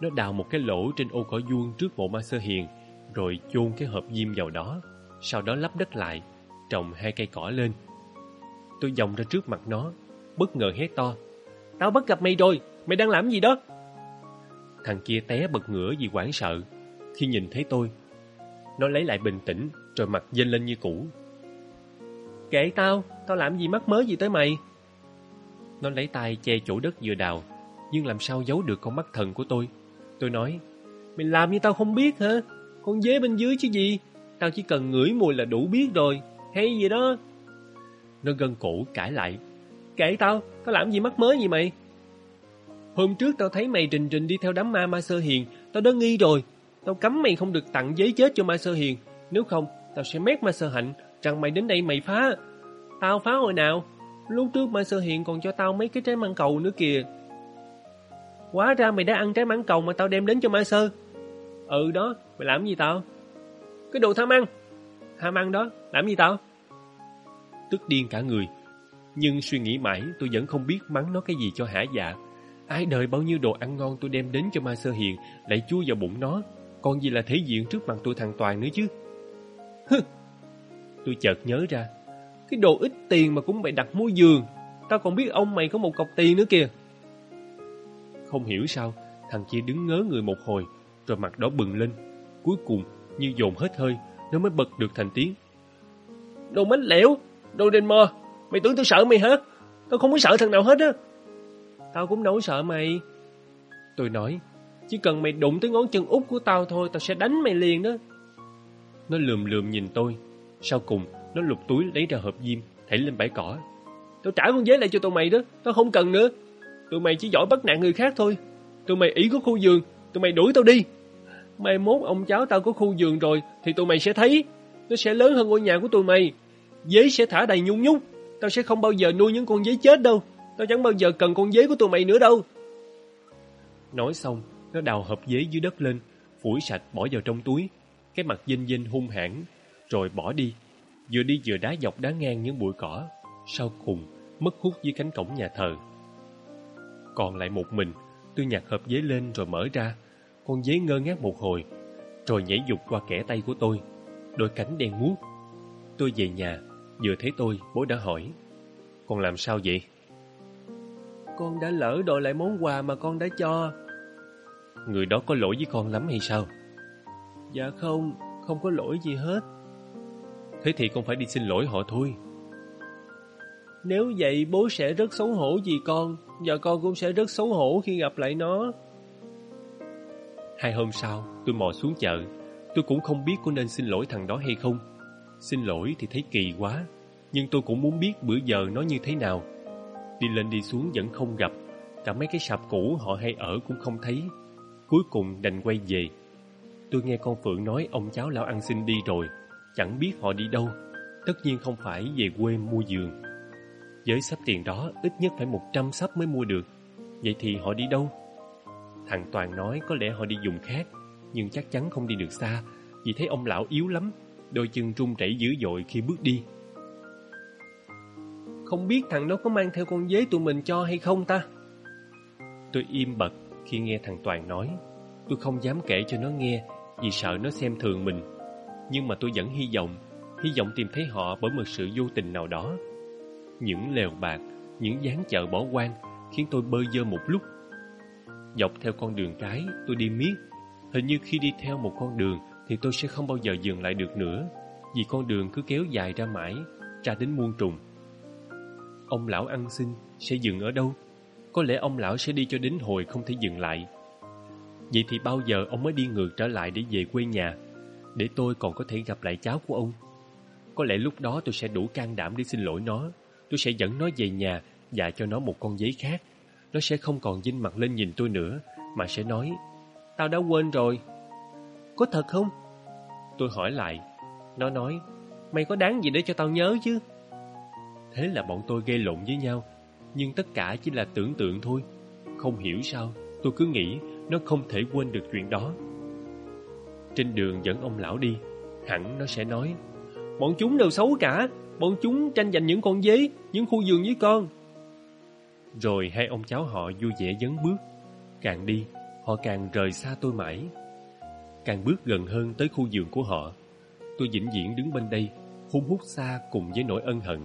Nó đào một cái lỗ trên ô cỏ vuông trước mộ Ma Sơ Hiền, rồi chôn cái hộp diêm vào đó. Sau đó lắp đất lại, trồng hai cây cỏ lên. Tôi vòng ra trước mặt nó, bất ngờ hét to. Tao bắt gặp mày rồi, mày đang làm gì đó? Thằng kia té bật ngửa vì quảng sợ Khi nhìn thấy tôi Nó lấy lại bình tĩnh Rồi mặt dên lên như cũ Kệ tao, tao làm gì mắc mới gì tới mày. Nó lấy tay che chỗ đất vừa đào, nhưng làm sao giấu được con mắt thần của tôi. Tôi nói, mày làm như tao không biết hả? Con dế bên dưới chứ gì? Tao chỉ cần ngửi mùi là đủ biết rồi, hay gì đó. Nó gân cổ cãi lại. Kệ tao, tao làm gì mắc mới gì mày? Hôm trước tao thấy mày trình trình đi theo đám ma ma sơ hiền, tao đã nghi rồi. Tao cấm mày không được tặng giấy chết cho ma sơ hiền, nếu không tao sẽ mét ma sơ hạnh rằng mày đến đây mày phá. Tao phá hồi nào? Lúc trước ma sơ hiền còn cho tao mấy cái trái măng cầu nữa kìa. Quá ra mày đã ăn trái măng cầu mà tao đem đến cho ma sơ. Ừ đó, mày làm gì tao? Cái đồ tham ăn. Tham ăn đó, làm gì tao? Tức điên cả người. Nhưng suy nghĩ mãi tôi vẫn không biết mắng nó cái gì cho hả dạ. Ai đời bao nhiêu đồ ăn ngon tôi đem đến cho ma sơ hiền lại chui vào bụng nó. Còn gì là thể diện trước mặt tôi thằng Toàn nữa chứ. Hừ. Tôi chợt nhớ ra. Cái đồ ít tiền mà cũng bày đặt mua giường. Tao còn biết ông mày có một cọc tiền nữa kìa. Không hiểu sao, thằng kia đứng ngớ người một hồi, rồi mặt đó bừng lên. Cuối cùng, như dồn hết hơi, nó mới bật được thành tiếng. Đồ mến lẻo, đồ đền mò, mày tưởng tao sợ mày hả? Tao không có sợ thằng nào hết á. Tao cũng đâu sợ mày. Tôi nói, chỉ cần mày đụng tới ngón chân út của tao thôi, tao sẽ đánh mày liền đó. Nó lườm lườm nhìn tôi. Sau cùng, nó lục túi lấy ra hộp diêm, thảy lên bãi cỏ. Tao trả con giấy lại cho tụi mày đó, tao không cần nữa. Tụi mày chỉ giỏi bắt nạn người khác thôi. Tụi mày ý có khu giường, tụi mày đuổi tao đi. Mai mốt ông cháu tao có khu giường rồi, thì tụi mày sẽ thấy. Nó sẽ lớn hơn ngôi nhà của tụi mày. Giấy sẽ thả đầy nhung nhúc. Tao sẽ không bao giờ nuôi những con giấy chết đâu. Tao chẳng bao giờ cần con giấy của tụi mày nữa đâu. Nói xong, nó đào hộp giấy dưới đất lên, phủi sạch bỏ vào trong túi. Cái mặt dinh dinh hung hãn, rồi bỏ đi. Vừa đi vừa đá dọc đá ngang những bụi cỏ. Sau cùng, mất hút dưới cánh cổng nhà thờ. Còn lại một mình, tôi nhặt hộp giấy lên rồi mở ra. Con giấy ngơ ngác một hồi, rồi nhảy dục qua kẻ tay của tôi. Đôi cánh đen muốt. Tôi về nhà, vừa thấy tôi, bố đã hỏi. Con làm sao vậy? Con đã lỡ đòi lại món quà mà con đã cho. Người đó có lỗi với con lắm hay sao? Dạ không, không có lỗi gì hết. Thế thì con phải đi xin lỗi họ thôi. Nếu vậy bố sẽ rất xấu hổ vì con, và con cũng sẽ rất xấu hổ khi gặp lại nó. Hai hôm sau, tôi mò xuống chợ. Tôi cũng không biết có nên xin lỗi thằng đó hay không. Xin lỗi thì thấy kỳ quá, nhưng tôi cũng muốn biết bữa giờ nó như thế nào. Đi lên đi xuống vẫn không gặp, cả mấy cái sạp cũ họ hay ở cũng không thấy. Cuối cùng đành quay về. Tôi nghe con Phượng nói ông cháu lão ăn xin đi rồi, chẳng biết họ đi đâu. Tất nhiên không phải về quê mua giường. Với sắp tiền đó, ít nhất phải 100 sắp mới mua được. Vậy thì họ đi đâu? Thằng Toàn nói có lẽ họ đi dùng khác, nhưng chắc chắn không đi được xa, vì thấy ông lão yếu lắm, đôi chân run rẩy dữ dội khi bước đi. Không biết thằng đó có mang theo con dế tụi mình cho hay không ta? Tôi im bật khi nghe thằng Toàn nói. Tôi không dám kể cho nó nghe vì sợ nó xem thường mình. Nhưng mà tôi vẫn hy vọng, hy vọng tìm thấy họ bởi một sự vô tình nào đó. Những lều bạc, những dáng chợ bỏ quan khiến tôi bơi dơ một lúc. Dọc theo con đường cái, tôi đi miết. Hình như khi đi theo một con đường thì tôi sẽ không bao giờ dừng lại được nữa vì con đường cứ kéo dài ra mãi, ra đến muôn trùng. Ông lão ăn xin sẽ dừng ở đâu? Có lẽ ông lão sẽ đi cho đến hồi không thể dừng lại. Vậy thì bao giờ ông mới đi ngược trở lại để về quê nhà, để tôi còn có thể gặp lại cháu của ông? Có lẽ lúc đó tôi sẽ đủ can đảm để xin lỗi nó. Tôi sẽ dẫn nó về nhà và cho nó một con giấy khác. Nó sẽ không còn dinh mặt lên nhìn tôi nữa, mà sẽ nói, tao đã quên rồi. Có thật không? Tôi hỏi lại. Nó nói, mày có đáng gì để cho tao nhớ chứ? Thế là bọn tôi gây lộn với nhau, nhưng tất cả chỉ là tưởng tượng thôi. Không hiểu sao, tôi cứ nghĩ nó không thể quên được chuyện đó. Trên đường dẫn ông lão đi, hẳn nó sẽ nói, bọn chúng đều xấu cả, bọn chúng tranh giành những con dế, những khu vườn với con. Rồi hai ông cháu họ vui vẻ dấn bước, càng đi, họ càng rời xa tôi mãi. Càng bước gần hơn tới khu vườn của họ, tôi vĩnh viễn đứng bên đây, hung hút xa cùng với nỗi ân hận.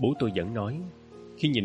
Bố tôi vẫn nói, khi nhìn